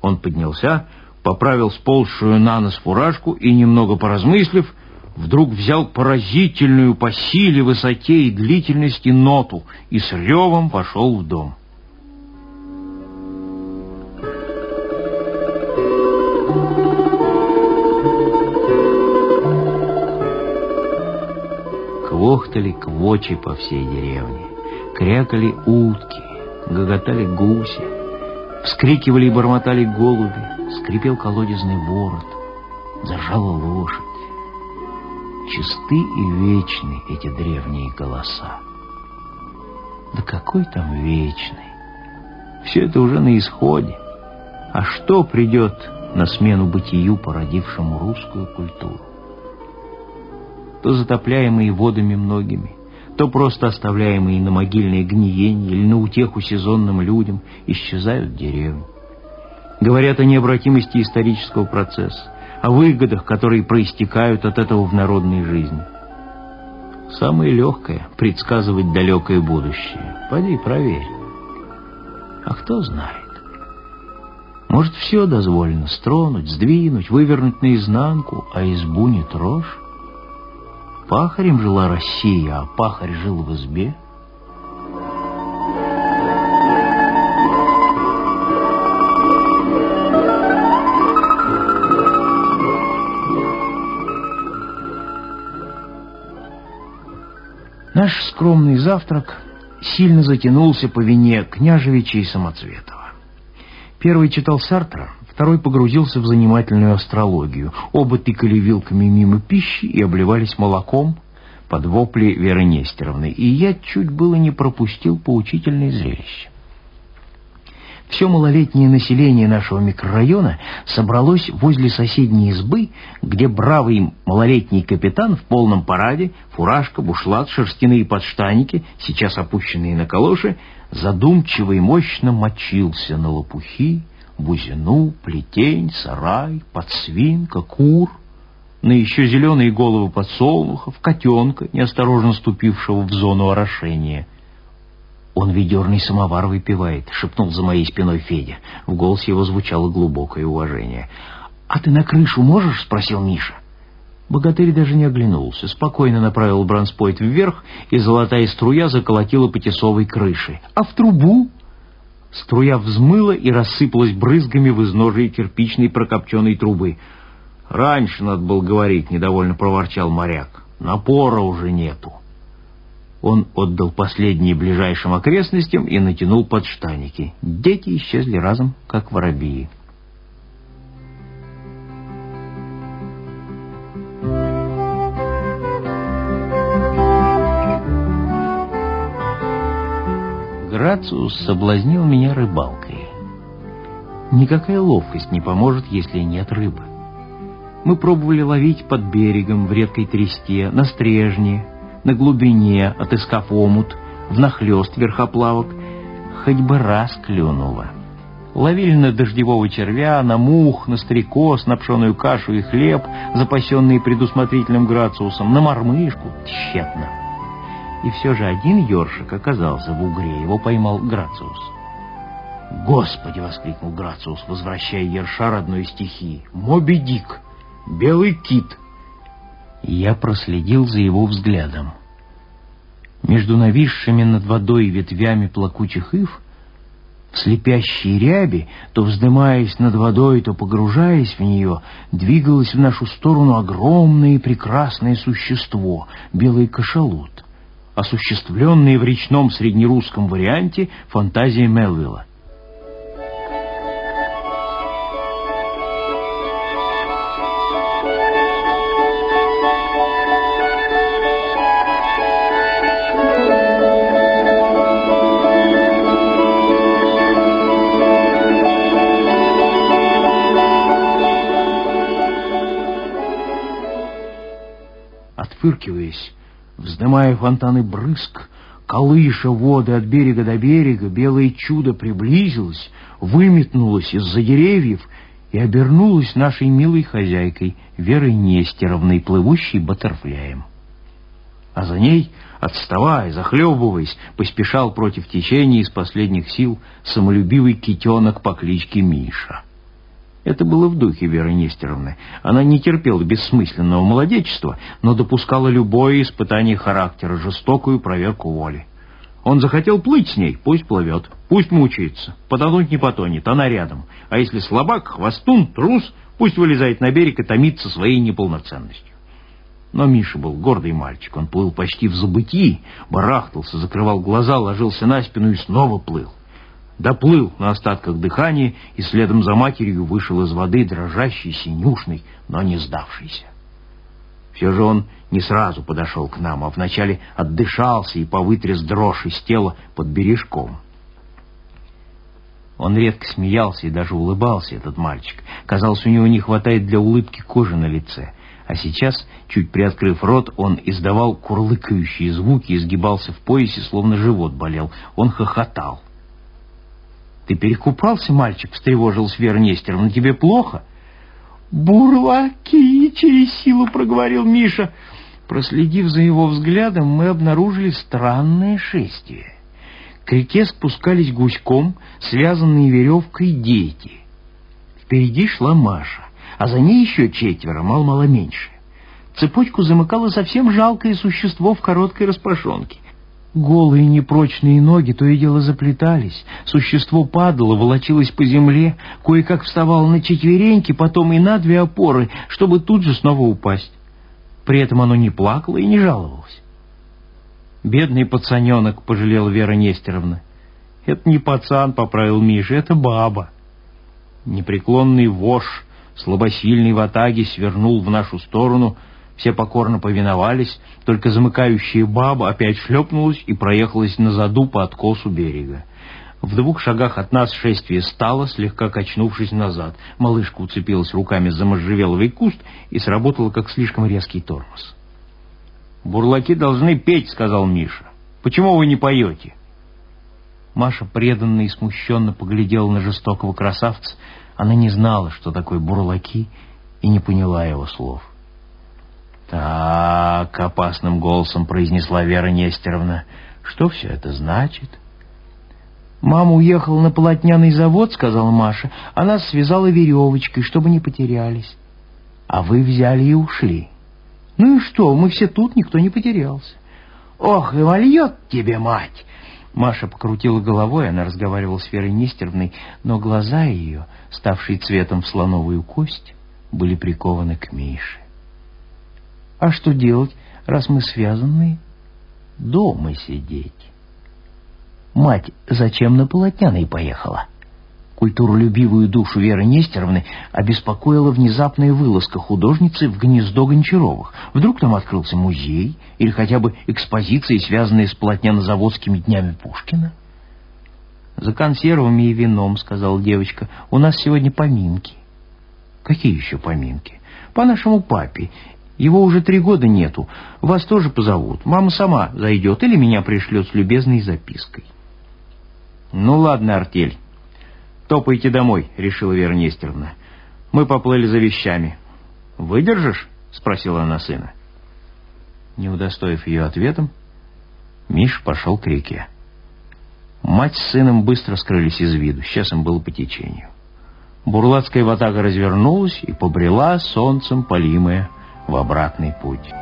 Он поднялся, поправил сползшую на нос фуражку и, немного поразмыслив, вдруг взял поразительную по силе, высоте и длительности ноту и с ревом вошел в дом. Квохтали квочи по всей деревне, крякали утки, гоготали гуси, вскрикивали и бормотали голуби, скрипел колодезный ворот, заржала лошадь. Чисты и вечны эти древние голоса. Да какой там вечный? Все это уже на исходе. А что придет на смену бытию, породившему русскую культуру? То затопляемые водами многими, то просто оставляемые на могильное гниение или на утеху сезонным людям, исчезают деревни. Говорят о необратимости исторического процесса, о выгодах, которые проистекают от этого в народной жизни. Самое легкое — предсказывать далекое будущее. Пойди проверь. А кто знает? Может, все дозволено стронуть, сдвинуть, вывернуть наизнанку, а избу не трожь? Пахарем жила Россия, а пахарь жил в избе. Наш скромный завтрак сильно затянулся по вине княжевича и Самоцветова. Первый читал Сартра, Второй погрузился в занимательную астрологию. Оба тыкали вилками мимо пищи и обливались молоком под вопли Веры Нестеровны. И я чуть было не пропустил поучительное зрелище. Все малолетнее население нашего микрорайона собралось возле соседней избы, где бравый малолетний капитан в полном параде, фуражка, бушлат, шерстяные подштаники, сейчас опущенные на калоши, задумчиво и мощно мочился на лопухи, бузину, плетень, сарай, подсвинка, кур, на еще зеленые головы подсолнухов, котенка, неосторожно ступившего в зону орошения. «Он ведерный самовар выпивает», — шепнул за моей спиной Федя. В голос его звучало глубокое уважение. «А ты на крышу можешь?» — спросил Миша. Богатырь даже не оглянулся, спокойно направил бронспойт вверх, и золотая струя заколотила по крыше. «А в трубу?» Струя взмыла и рассыпалась брызгами в изножие кирпичной прокопченной трубы. «Раньше надо было говорить», — недовольно проворчал моряк. «Напора уже нету». Он отдал последние ближайшим окрестностям и натянул подштаники. Дети исчезли разом, как воробьи. Грациус соблазнил меня рыбалкой. Никакая ловкость не поможет, если нет рыбы. Мы пробовали ловить под берегом, в редкой тресте, на стрежне, на глубине, отыскав омут, внахлёст верхоплавок, хоть бы раз клюнуло. Ловили на дождевого червя, на мух, на стрекоз, на пшеную кашу и хлеб, запасенные предусмотрительным Грациусом, на мормышку, тщетно. И все же один ёршик оказался в угре, его поймал Грациус. «Господи!» — воскликнул Грациус, возвращая ерша родной стихии. «Моби Дик! Белый кит!» Я проследил за его взглядом. Между нависшими над водой ветвями плакучих ив, в слепящей ряби, то вздымаясь над водой, то погружаясь в нее, двигалось в нашу сторону огромное и прекрасное существо — белый кашалот осуществленные в речном среднерусском варианте фантазии Мелвилла. Отфыркиваясь, вздымая фонтаны брызг, колыша воды от берега до берега, белое чудо приблизилось, выметнулось из-за деревьев и обернулось нашей милой хозяйкой Верой Нестеровной, плывущей баттерфляем. А за ней, отставая, захлебываясь, поспешал против течения из последних сил самолюбивый китенок по кличке Миша. Это было в духе Веры Нестеровны. Она не терпела бессмысленного молодечества, но допускала любое испытание характера, жестокую проверку воли. Он захотел плыть с ней, пусть плывет, пусть мучается. Потонуть не потонет, она рядом. А если слабак, хвостун, трус, пусть вылезает на берег и томится своей неполноценностью. Но Миша был гордый мальчик, он плыл почти в забытии, барахтался, закрывал глаза, ложился на спину и снова плыл доплыл на остатках дыхания и следом за матерью вышел из воды дрожащий, синюшный, но не сдавшийся. Все же он не сразу подошел к нам, а вначале отдышался и повытряс дрожь из тела под бережком. Он редко смеялся и даже улыбался, этот мальчик. Казалось, у него не хватает для улыбки кожи на лице. А сейчас, чуть приоткрыв рот, он издавал курлыкающие звуки и сгибался в поясе, словно живот болел. Он хохотал. «Ты перекупался, мальчик?» — встревожилась Вера Нестеровна. «Тебе плохо?» «Бурлаки!» — через силу проговорил Миша. Проследив за его взглядом, мы обнаружили странное шествие. К реке спускались гуськом, связанные веревкой дети. Впереди шла Маша, а за ней еще четверо, мало-мало меньше. Цепочку замыкало совсем жалкое существо в короткой распашонке. Голые непрочные ноги то и дело заплетались, существо падало, волочилось по земле, кое-как вставало на четвереньки, потом и на две опоры, чтобы тут же снова упасть. При этом оно не плакало и не жаловалось. «Бедный пацаненок», — пожалела Вера Нестеровна. «Это не пацан», — поправил Миша, — «это баба». Непреклонный вож, слабосильный в атаге, свернул в нашу сторону — все покорно повиновались, только замыкающая баба опять шлепнулась и проехалась на заду по откосу берега. В двух шагах от нас шествие стало, слегка качнувшись назад. Малышка уцепилась руками за можжевеловый куст и сработала, как слишком резкий тормоз. «Бурлаки должны петь», — сказал Миша. «Почему вы не поете?» Маша преданно и смущенно поглядела на жестокого красавца. Она не знала, что такое бурлаки, и не поняла его слов. «Так», — опасным голосом произнесла Вера Нестеровна, — «что все это значит?» «Мама уехала на полотняный завод», — сказала Маша. «Она связала веревочкой, чтобы не потерялись». «А вы взяли и ушли». «Ну и что, мы все тут, никто не потерялся». «Ох, и вольет тебе, мать!» Маша покрутила головой, она разговаривала с Верой Нестеровной, но глаза ее, ставшие цветом в слоновую кость, были прикованы к Мише. А что делать, раз мы связаны? Дома сидеть. Мать зачем на полотняной поехала? Культуролюбивую душу Веры Нестеровны обеспокоила внезапная вылазка художницы в гнездо Гончаровых. Вдруг там открылся музей или хотя бы экспозиции, связанные с полотняно-заводскими днями Пушкина? «За консервами и вином», — сказала девочка, — «у нас сегодня поминки». «Какие еще поминки?» «По нашему папе. Его уже три года нету. Вас тоже позовут. Мама сама зайдет или меня пришлет с любезной запиской. Ну ладно, артель. Топайте домой, решила Вера Нестеровна. Мы поплыли за вещами. Выдержишь? Спросила она сына. Не удостоив ее ответом, Миш пошел к реке. Мать с сыном быстро скрылись из виду. Сейчас им было по течению. Бурлацкая ватага развернулась и побрела солнцем полимая в обратный путь.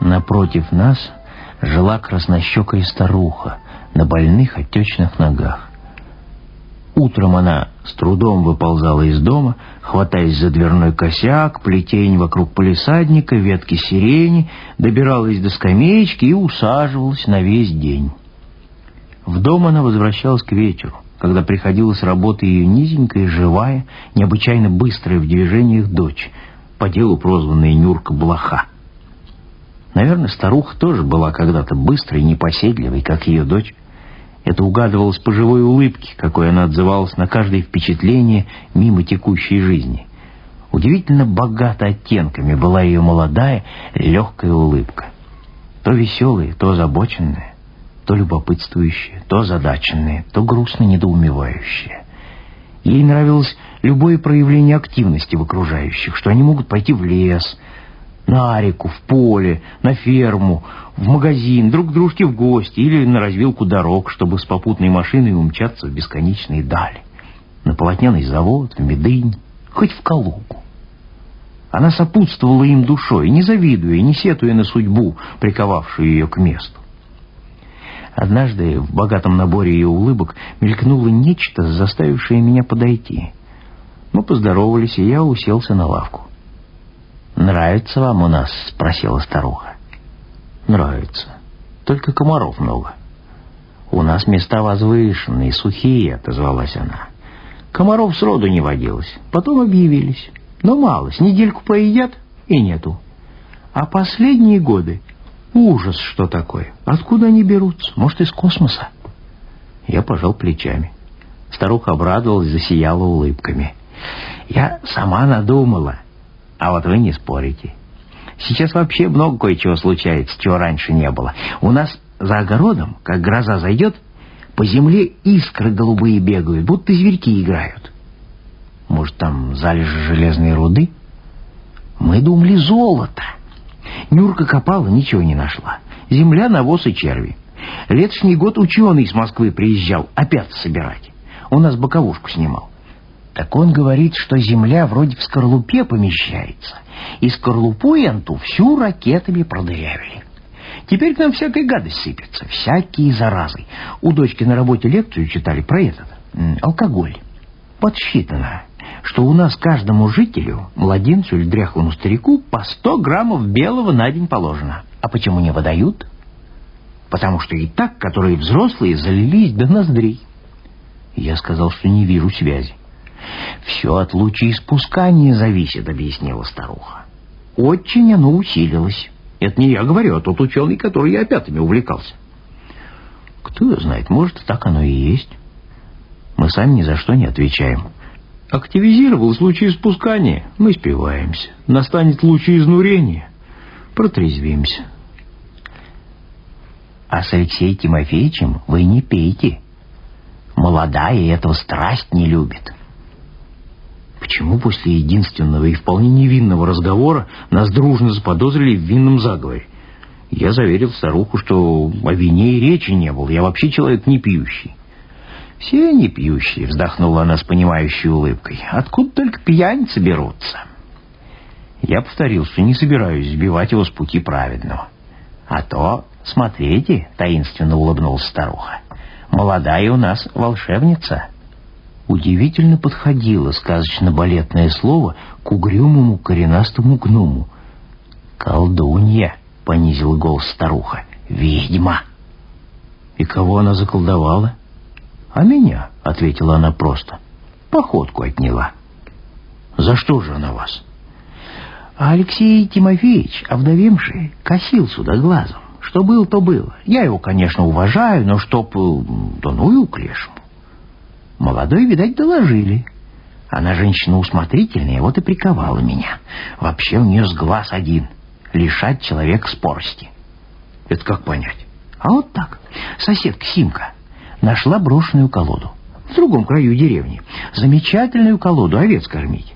Напротив нас жила краснощекая старуха на больных отечных ногах. Утром она с трудом выползала из дома, хватаясь за дверной косяк, плетень вокруг полисадника, ветки сирени, добиралась до скамеечки и усаживалась на весь день. В дом она возвращалась к вечеру, когда приходила с работы ее низенькая, живая, необычайно быстрая в движениях дочь, по делу прозванная Нюрка Блоха. Наверное, старуха тоже была когда-то быстрой непоседливой, как ее дочь, Это угадывалось по живой улыбке, какой она отзывалась на каждое впечатление мимо текущей жизни. Удивительно богато оттенками была ее молодая, легкая улыбка. То веселая, то озабоченная, то любопытствующая, то озадаченная, то грустно недоумевающая. Ей нравилось любое проявление активности в окружающих, что они могут пойти в лес, на реку, в поле, на ферму, в магазин, друг к дружке в гости или на развилку дорог, чтобы с попутной машиной умчаться в бесконечные дали. На полотняный завод, в Медынь, хоть в Калугу. Она сопутствовала им душой, не завидуя, не сетуя на судьбу, приковавшую ее к месту. Однажды в богатом наборе ее улыбок мелькнуло нечто, заставившее меня подойти. Мы поздоровались, и я уселся на лавку. «Нравится вам у нас?» — спросила старуха. «Нравится. Только комаров много». «У нас места возвышенные, сухие», — отозвалась она. «Комаров сроду не водилось. Потом объявились. Но мало, с недельку поедят и нету. А последние годы ужас что такое. Откуда они берутся? Может, из космоса?» Я пожал плечами. Старуха обрадовалась, засияла улыбками. «Я сама надумала. А вот вы не спорите. Сейчас вообще много кое-чего случается, чего раньше не было. У нас за огородом, как гроза зайдет, по земле искры голубые бегают, будто зверьки играют. Может, там залежи железной руды? Мы думали, золото. Нюрка копала, ничего не нашла. Земля, навоз и черви. Летошний год ученый из Москвы приезжал опять собирать. У нас боковушку снимал. Так он говорит, что Земля вроде в скорлупе помещается, и скорлупу энту всю ракетами продырявили. Теперь к нам всякая гадость сыпется, всякие заразы. У дочки на работе лекцию читали про этот, алкоголь. Подсчитано, что у нас каждому жителю, младенцу или дряхлому старику, по 100 граммов белого на день положено. А почему не выдают? Потому что и так, которые взрослые, залились до ноздрей. Я сказал, что не вижу связи. «Все от лучеиспускания зависит», — объяснила старуха. «Очень оно усилилось. Это не я говорю, а тот ученый, который опятами увлекался». «Кто знает, может, так оно и есть. Мы сами ни за что не отвечаем». Активизировалось лучеиспускание, мы спиваемся. Настанет лучеизнурение, протрезвимся. А с Алексеем Тимофеевичем вы не пейте. Молодая этого страсть не любит. Почему после единственного и вполне невинного разговора нас дружно заподозрили в винном заговоре? Я заверил старуху, что о вине и речи не было. Я вообще человек не пьющий. «Все не пьющие», — вздохнула она с понимающей улыбкой. «Откуда только пьяницы берутся?» Я повторил, что не собираюсь сбивать его с пути праведного. «А то, смотрите», — таинственно улыбнулась старуха, — «молодая у нас волшебница» удивительно подходило сказочно-балетное слово к угрюмому коренастому гному. «Колдунья!» — понизил голос старуха. «Ведьма!» «И кого она заколдовала?» «А меня», — ответила она просто. «Походку отняла». «За что же она вас?» А Алексей Тимофеевич, овдовевший, косил сюда глазом. Что было, то было. Я его, конечно, уважаю, но чтоб... Э, да ну и уклешему. Молодой, видать, доложили. Она женщина усмотрительная, вот и приковала меня. Вообще у нее с глаз один — лишать человека спорости. Это как понять? А вот так. Соседка Симка нашла брошенную колоду. В другом краю деревни. Замечательную колоду овец кормить.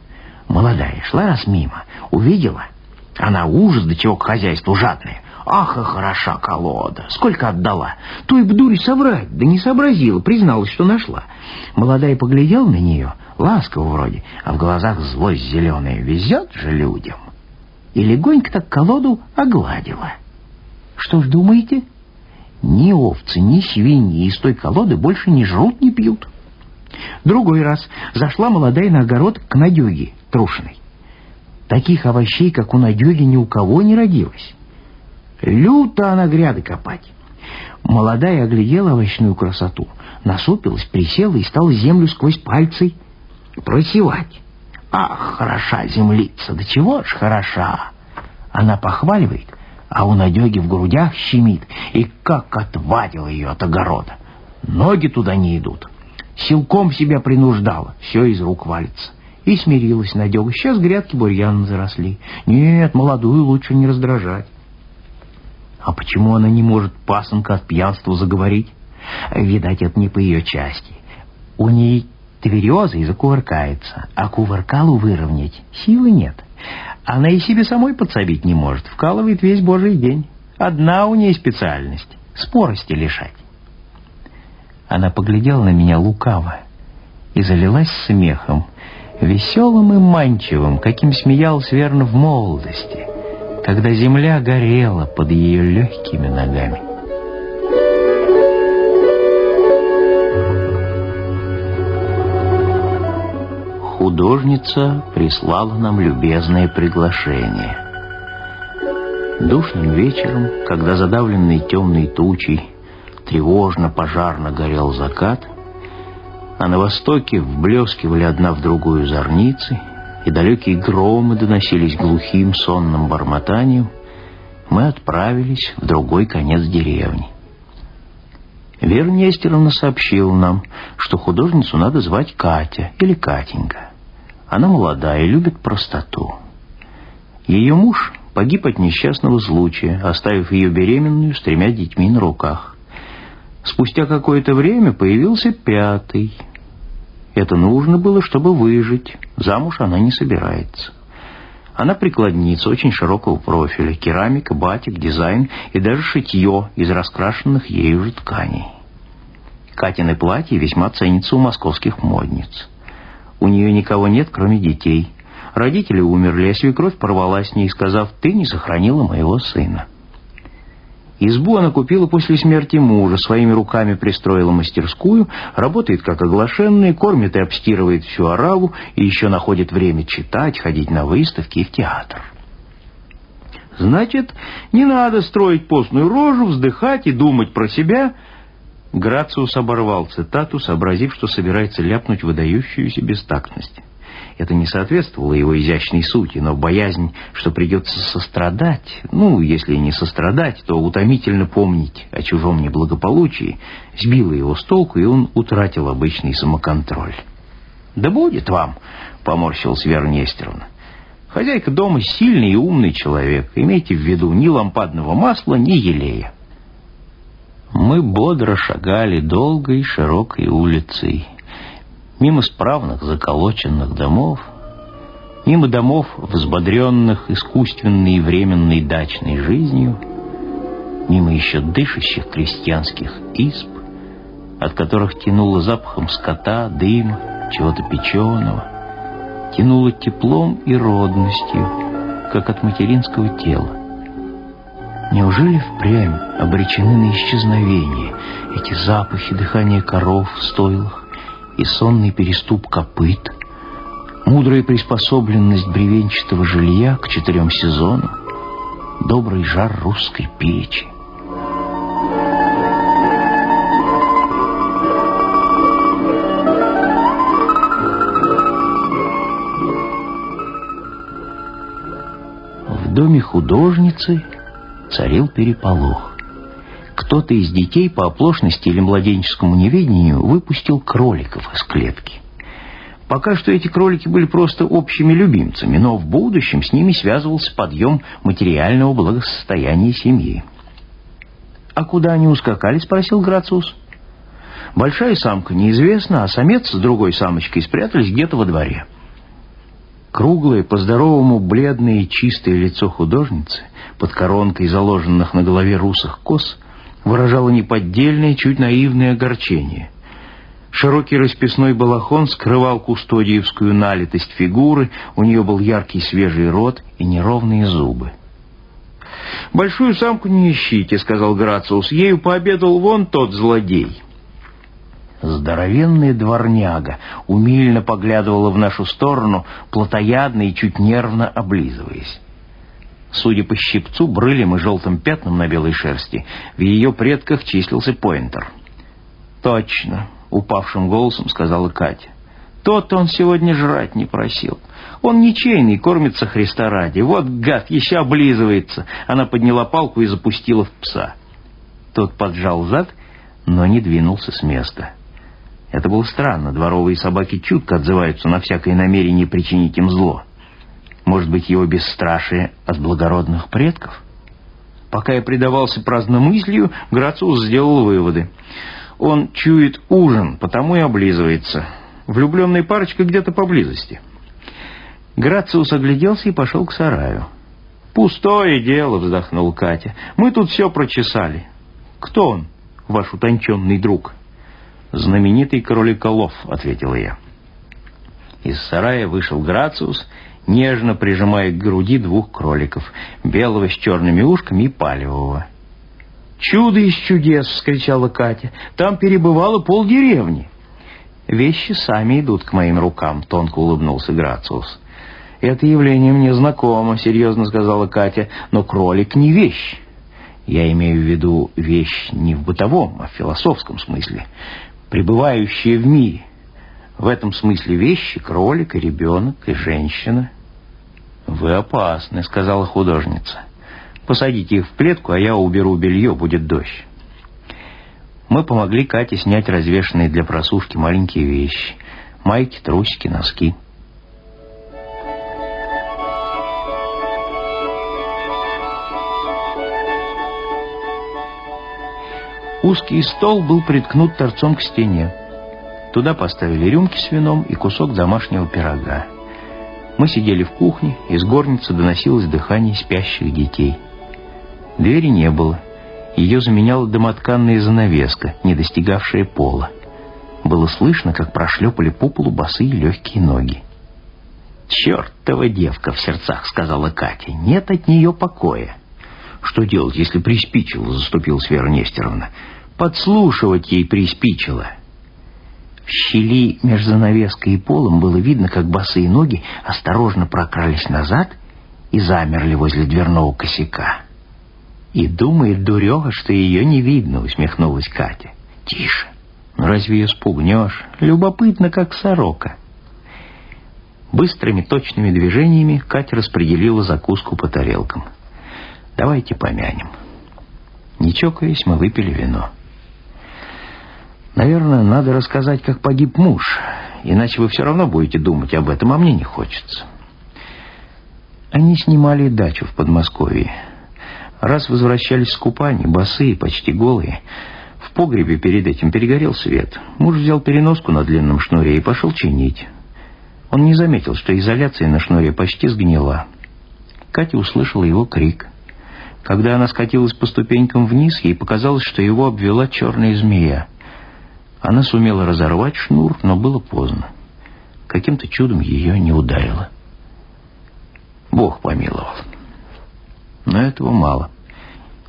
Молодая шла раз мимо, увидела. Она ужас до чего к хозяйству жадная. Ах, и хороша колода! Сколько отдала! То и б соврать, да не сообразила, призналась, что нашла. Молодая поглядел на нее, ласково вроде, а в глазах злость зеленая. Везет же людям. И легонько так колоду огладила. Что ж думаете? Ни овцы, ни свиньи из той колоды больше не жрут, не пьют. Другой раз зашла молодая на огород к Надюге Трушиной. Таких овощей, как у Надюги, ни у кого не родилось. Люто она гряды копать. Молодая оглядела овощную красоту, насупилась, присела и стала землю сквозь пальцы просевать. Ах, хороша землица, да чего ж хороша! Она похваливает, а у Надеги в грудях щемит, и как отвадил ее от огорода. Ноги туда не идут. Силком себя принуждала, все из рук валится. И смирилась Надега. Сейчас грядки бурьяна заросли. Нет, молодую лучше не раздражать. А почему она не может пасынка от пьянства заговорить? Видать, это не по ее части. У ней тверезый закувыркается, а кувыркалу выровнять силы нет. Она и себе самой подсобить не может, вкалывает весь божий день. Одна у ней специальность — спорости лишать. Она поглядела на меня лукаво и залилась смехом, веселым и манчевым, каким смеялась верно в молодости, когда земля горела под ее легкими ногами. Художница прислала нам любезное приглашение. Душным вечером, когда задавленный темной тучей тревожно пожарно горел закат, а на востоке вблескивали одна в другую зорницы, и далекие громы доносились глухим сонным бормотанием, мы отправились в другой конец деревни. Вера Нестеровна сообщила нам, что художницу надо звать Катя или Катенька. Она молодая и любит простоту. Ее муж погиб от несчастного случая, оставив ее беременную с тремя детьми на руках. Спустя какое-то время появился пятый. Это нужно было, чтобы выжить. Замуж она не собирается. Она прикладница очень широкого профиля, керамика, батик, дизайн и даже шитье из раскрашенных ею же тканей. Катины платья весьма ценятся у московских модниц. У нее никого нет, кроме детей. Родители умерли, а свекровь порвалась с ней, сказав, «Ты не сохранила моего сына». Избу она купила после смерти мужа, своими руками пристроила мастерскую, работает как оглашенная, кормит и обстирывает всю ораву и еще находит время читать, ходить на выставки и в театр. Значит, не надо строить постную рожу, вздыхать и думать про себя. Грациус оборвал цитату, сообразив, что собирается ляпнуть выдающуюся бестактность. Это не соответствовало его изящной сути, но боязнь, что придется сострадать, ну, если не сострадать, то утомительно помнить о чужом неблагополучии, сбила его с толку, и он утратил обычный самоконтроль. «Да будет вам», — поморщился Вера Нестеровна. «Хозяйка дома сильный и умный человек. Имейте в виду ни лампадного масла, ни елея». Мы бодро шагали долгой широкой улицей мимо справных заколоченных домов, мимо домов, взбодренных искусственной и временной дачной жизнью, мимо еще дышащих крестьянских исп, от которых тянуло запахом скота, дыма, чего-то печеного, тянуло теплом и родностью, как от материнского тела. Неужели впрямь обречены на исчезновение эти запахи дыхания коров в стойлах, и сонный переступ копыт, мудрая приспособленность бревенчатого жилья к четырем сезонам, добрый жар русской печи. В доме художницы царил переполох кто-то из детей по оплошности или младенческому неведению выпустил кроликов из клетки. Пока что эти кролики были просто общими любимцами, но в будущем с ними связывался подъем материального благосостояния семьи. «А куда они ускакали?» — спросил Грациус. «Большая самка неизвестна, а самец с другой самочкой спрятались где-то во дворе». Круглое, по-здоровому бледное и чистое лицо художницы под коронкой заложенных на голове русых кос выражало неподдельное, чуть наивное огорчение. Широкий расписной балахон скрывал кустодиевскую налитость фигуры, у нее был яркий свежий рот и неровные зубы. «Большую самку не ищите», — сказал Грациус, — «ею пообедал вон тот злодей». Здоровенная дворняга умильно поглядывала в нашу сторону, плотоядно и чуть нервно облизываясь. Судя по щипцу, брылям и желтым пятнам на белой шерсти, в ее предках числился поинтер. «Точно», — упавшим голосом сказала Катя. «Тот он сегодня жрать не просил. Он ничейный, кормится Христа ради. Вот гад, еще облизывается». Она подняла палку и запустила в пса. Тот поджал зад, но не двинулся с места. Это было странно. Дворовые собаки чутко отзываются на всякое намерение причинить им зло. Может быть, его бесстрашие от благородных предков? Пока я предавался праздномыслию, Грациус сделал выводы. Он чует ужин, потому и облизывается. Влюбленная парочка где-то поблизости. Грациус огляделся и пошел к сараю. «Пустое дело», — вздохнул Катя. «Мы тут все прочесали». «Кто он, ваш утонченный друг?» «Знаменитый кроликолов», — ответил я. Из сарая вышел Грациус, нежно прижимая к груди двух кроликов, белого с черными ушками и палевого. «Чудо из чудес!» — вскричала Катя. «Там перебывало полдеревни». «Вещи сами идут к моим рукам», — тонко улыбнулся Грациус. «Это явление мне знакомо», — серьезно сказала Катя, — «но кролик не вещь. Я имею в виду вещь не в бытовом, а в философском смысле пребывающие в мире. В этом смысле вещи — кролик и ребенок, и женщина. «Вы опасны», — сказала художница. «Посадите их в клетку, а я уберу белье, будет дождь». Мы помогли Кате снять развешанные для просушки маленькие вещи. Майки, трусики, носки. Узкий стол был приткнут торцом к стене. Туда поставили рюмки с вином и кусок домашнего пирога. Мы сидели в кухне, из горницы доносилось дыхание спящих детей. Двери не было. Ее заменяла домотканная занавеска, не достигавшая пола. Было слышно, как прошлепали по полу босые легкие ноги. «Чертова девка!» — в сердцах сказала Катя. «Нет от нее покоя». «Что делать, если приспичило?» — заступилась Вера Нестеровна. «Подслушивать ей приспичило». В щели между занавеской и полом было видно, как босые ноги осторожно прокрались назад и замерли возле дверного косяка. «И думает дуреха, что ее не видно», — усмехнулась Катя. «Тише. Ну разве ее спугнешь? Любопытно, как сорока». Быстрыми точными движениями Катя распределила закуску по тарелкам. Давайте помянем. Не чокаясь, мы выпили вино. Наверное, надо рассказать, как погиб муж, иначе вы все равно будете думать об этом, а мне не хочется. Они снимали дачу в Подмосковье. Раз возвращались с купания, босые, почти голые, в погребе перед этим перегорел свет. Муж взял переноску на длинном шнуре и пошел чинить. Он не заметил, что изоляция на шнуре почти сгнила. Катя услышала его крик — когда она скатилась по ступенькам вниз, ей показалось, что его обвела черная змея. Она сумела разорвать шнур, но было поздно. Каким-то чудом ее не ударило. Бог помиловал. Но этого мало.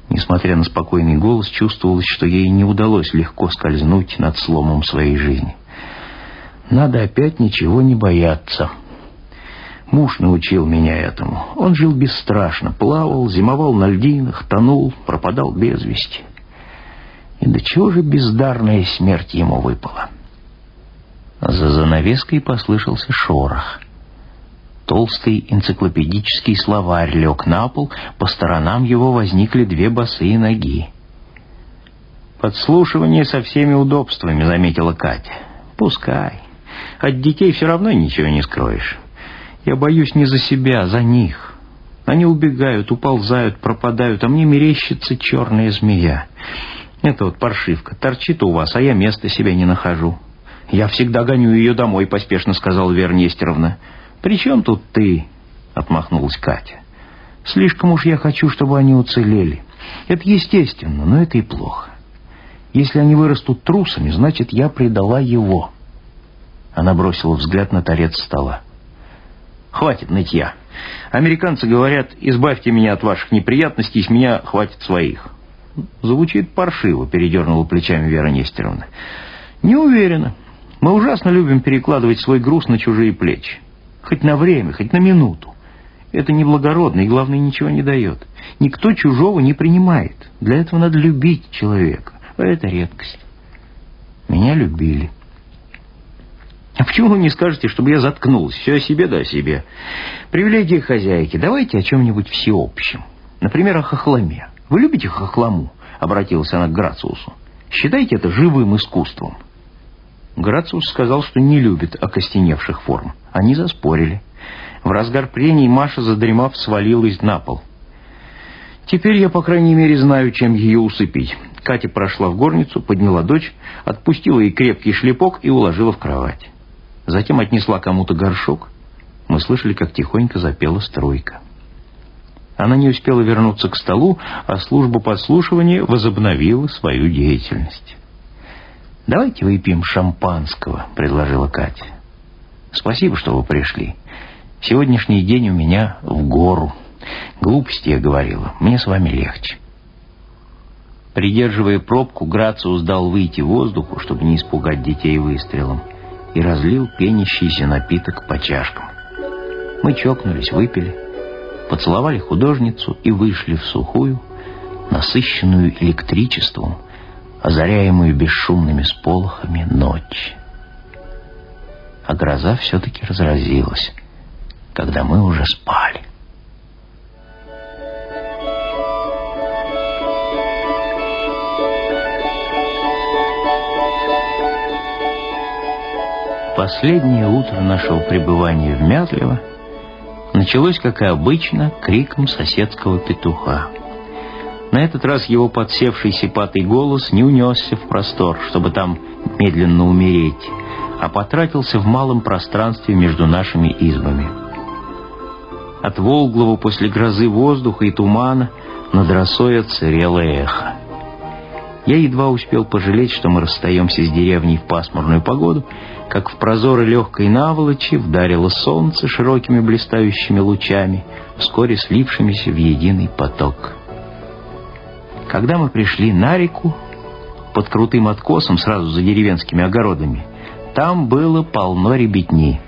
Несмотря на спокойный голос, чувствовалось, что ей не удалось легко скользнуть над сломом своей жизни. Надо опять ничего не бояться. Муж научил меня этому. Он жил бесстрашно, плавал, зимовал на льдинах, тонул, пропадал без вести. И до чего же бездарная смерть ему выпала? За занавеской послышался шорох. Толстый энциклопедический словарь лег на пол, по сторонам его возникли две босые ноги. «Подслушивание со всеми удобствами», — заметила Катя. «Пускай. От детей все равно ничего не скроешь». Я боюсь не за себя, а за них. Они убегают, уползают, пропадают, а мне мерещится черная змея. Это вот паршивка, торчит у вас, а я места себе не нахожу. Я всегда гоню ее домой, поспешно сказала Вера Нестеровна. «При чем тут ты?» — отмахнулась Катя. «Слишком уж я хочу, чтобы они уцелели. Это естественно, но это и плохо. Если они вырастут трусами, значит, я предала его». Она бросила взгляд на торец стола. Хватит нытья. Американцы говорят, избавьте меня от ваших неприятностей, с меня хватит своих. Звучит паршиво, передернула плечами Вера Нестеровна. Не уверена. Мы ужасно любим перекладывать свой груз на чужие плечи. Хоть на время, хоть на минуту. Это неблагородно и, главное, ничего не дает. Никто чужого не принимает. Для этого надо любить человека. А это редкость. Меня любили. А почему вы не скажете, чтобы я заткнулся? Все о себе да о себе. Привилегии хозяйки. Давайте о чем-нибудь всеобщем. Например, о хохломе. Вы любите хохлому? Обратилась она к Грациусу. Считайте это живым искусством. Грациус сказал, что не любит окостеневших форм. Они заспорили. В разгар прений Маша, задремав, свалилась на пол. Теперь я, по крайней мере, знаю, чем ее усыпить. Катя прошла в горницу, подняла дочь, отпустила ей крепкий шлепок и уложила в кровать. Затем отнесла кому-то горшок. Мы слышали, как тихонько запела стройка. Она не успела вернуться к столу, а служба подслушивания возобновила свою деятельность. «Давайте выпьем шампанского», — предложила Катя. «Спасибо, что вы пришли. Сегодняшний день у меня в гору. Глупости я говорила, мне с вами легче». Придерживая пробку, Грациус дал выйти воздуху, чтобы не испугать детей выстрелом, и разлил пенящийся напиток по чашкам. Мы чокнулись, выпили, поцеловали художницу и вышли в сухую, насыщенную электричеством, озаряемую бесшумными сполохами ночь. А гроза все-таки разразилась, когда мы уже спали. Последнее утро нашего пребывания в Мятлево началось, как и обычно, криком соседского петуха. На этот раз его подсевший сипатый голос не унесся в простор, чтобы там медленно умереть, а потратился в малом пространстве между нашими избами. От Волглого после грозы воздуха и тумана над росой оцарело эхо. Я едва успел пожалеть, что мы расстаемся с деревней в пасмурную погоду, как в прозоры легкой наволочи вдарило солнце широкими блистающими лучами, вскоре слившимися в единый поток. Когда мы пришли на реку, под крутым откосом, сразу за деревенскими огородами, там было полно ребятни.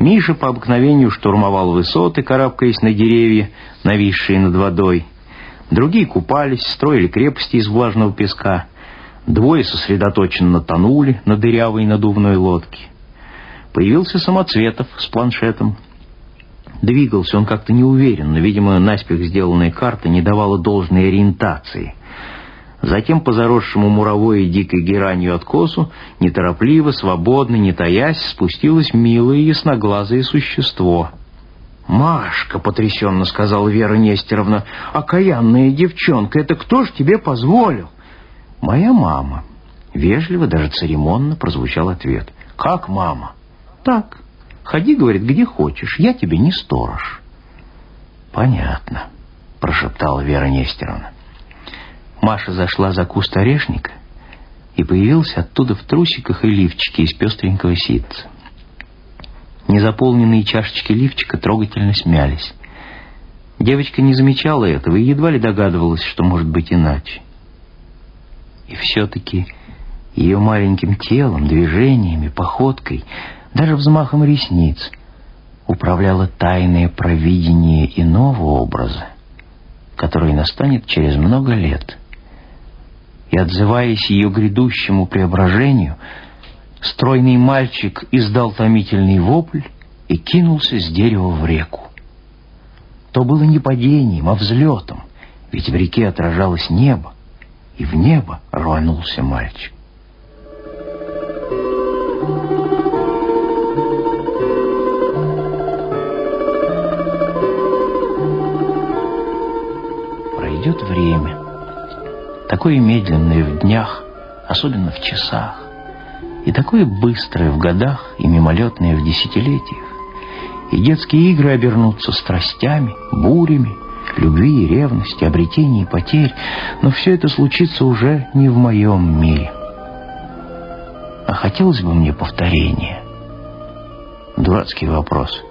Миша по обыкновению штурмовал высоты, карабкаясь на деревья, нависшие над водой. Другие купались, строили крепости из влажного песка. Двое сосредоточенно тонули на дырявой надувной лодке. Появился Самоцветов с планшетом. Двигался он как-то неуверенно, видимо, наспех сделанная карта не давала должной ориентации. Затем по заросшему муровой и дикой геранью откосу, неторопливо, свободно, не таясь, спустилось милое ясноглазое существо — «Машка», — потрясенно сказала Вера Нестеровна, — «окаянная девчонка, это кто ж тебе позволил?» «Моя мама». Вежливо, даже церемонно прозвучал ответ. «Как мама?» «Так. Ходи, — говорит, — где хочешь, я тебе не сторож». «Понятно», — прошептала Вера Нестеровна. Маша зашла за куст орешника и появился оттуда в трусиках и лифчике из пестренького ситца. Незаполненные чашечки лифчика трогательно смялись. Девочка не замечала этого и едва ли догадывалась, что может быть иначе. И все-таки ее маленьким телом, движениями, походкой, даже взмахом ресниц управляло тайное провидение иного образа, который настанет через много лет. И, отзываясь ее грядущему преображению, стройный мальчик издал томительный вопль и кинулся с дерева в реку. То было не падением, а взлетом, ведь в реке отражалось небо, и в небо рванулся мальчик. Пройдет время, такое медленное в днях, особенно в часах и такое быстрое в годах и мимолетное в десятилетиях. И детские игры обернутся страстями, бурями, любви и ревности, обретений и потерь, но все это случится уже не в моем мире. А хотелось бы мне повторения. Дурацкий вопрос.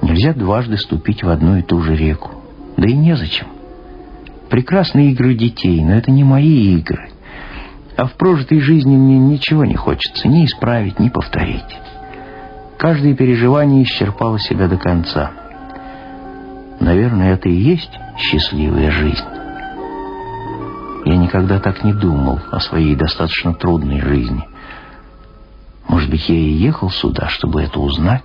Нельзя дважды ступить в одну и ту же реку. Да и незачем. Прекрасные игры детей, но это не мои игры. А в прожитой жизни мне ничего не хочется ни исправить, ни повторить. Каждое переживание исчерпало себя до конца. Наверное, это и есть счастливая жизнь. Я никогда так не думал о своей достаточно трудной жизни. Может быть, я и ехал сюда, чтобы это узнать?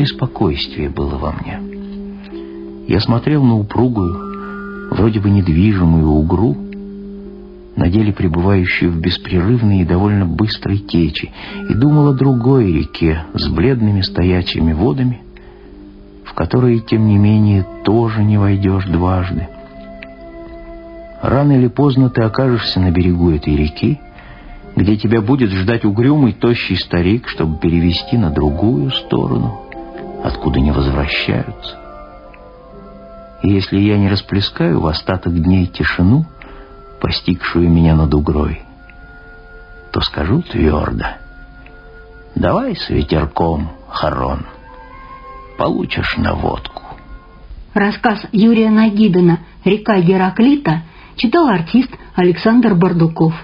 Редкое спокойствие было во мне. Я смотрел на упругую, вроде бы недвижимую угру, на деле пребывающую в беспрерывной и довольно быстрой течи, и думал о другой реке с бледными стоячими водами, в которые, тем не менее, тоже не войдешь дважды. Рано или поздно ты окажешься на берегу этой реки, где тебя будет ждать угрюмый тощий старик, чтобы перевести на другую сторону, откуда не возвращаются. И если я не расплескаю в остаток дней тишину, постигшую меня над угрой, то скажу твердо, давай с ветерком, Харон, получишь наводку. Рассказ Юрия Нагибина «Река Гераклита» читал артист Александр Бардуков.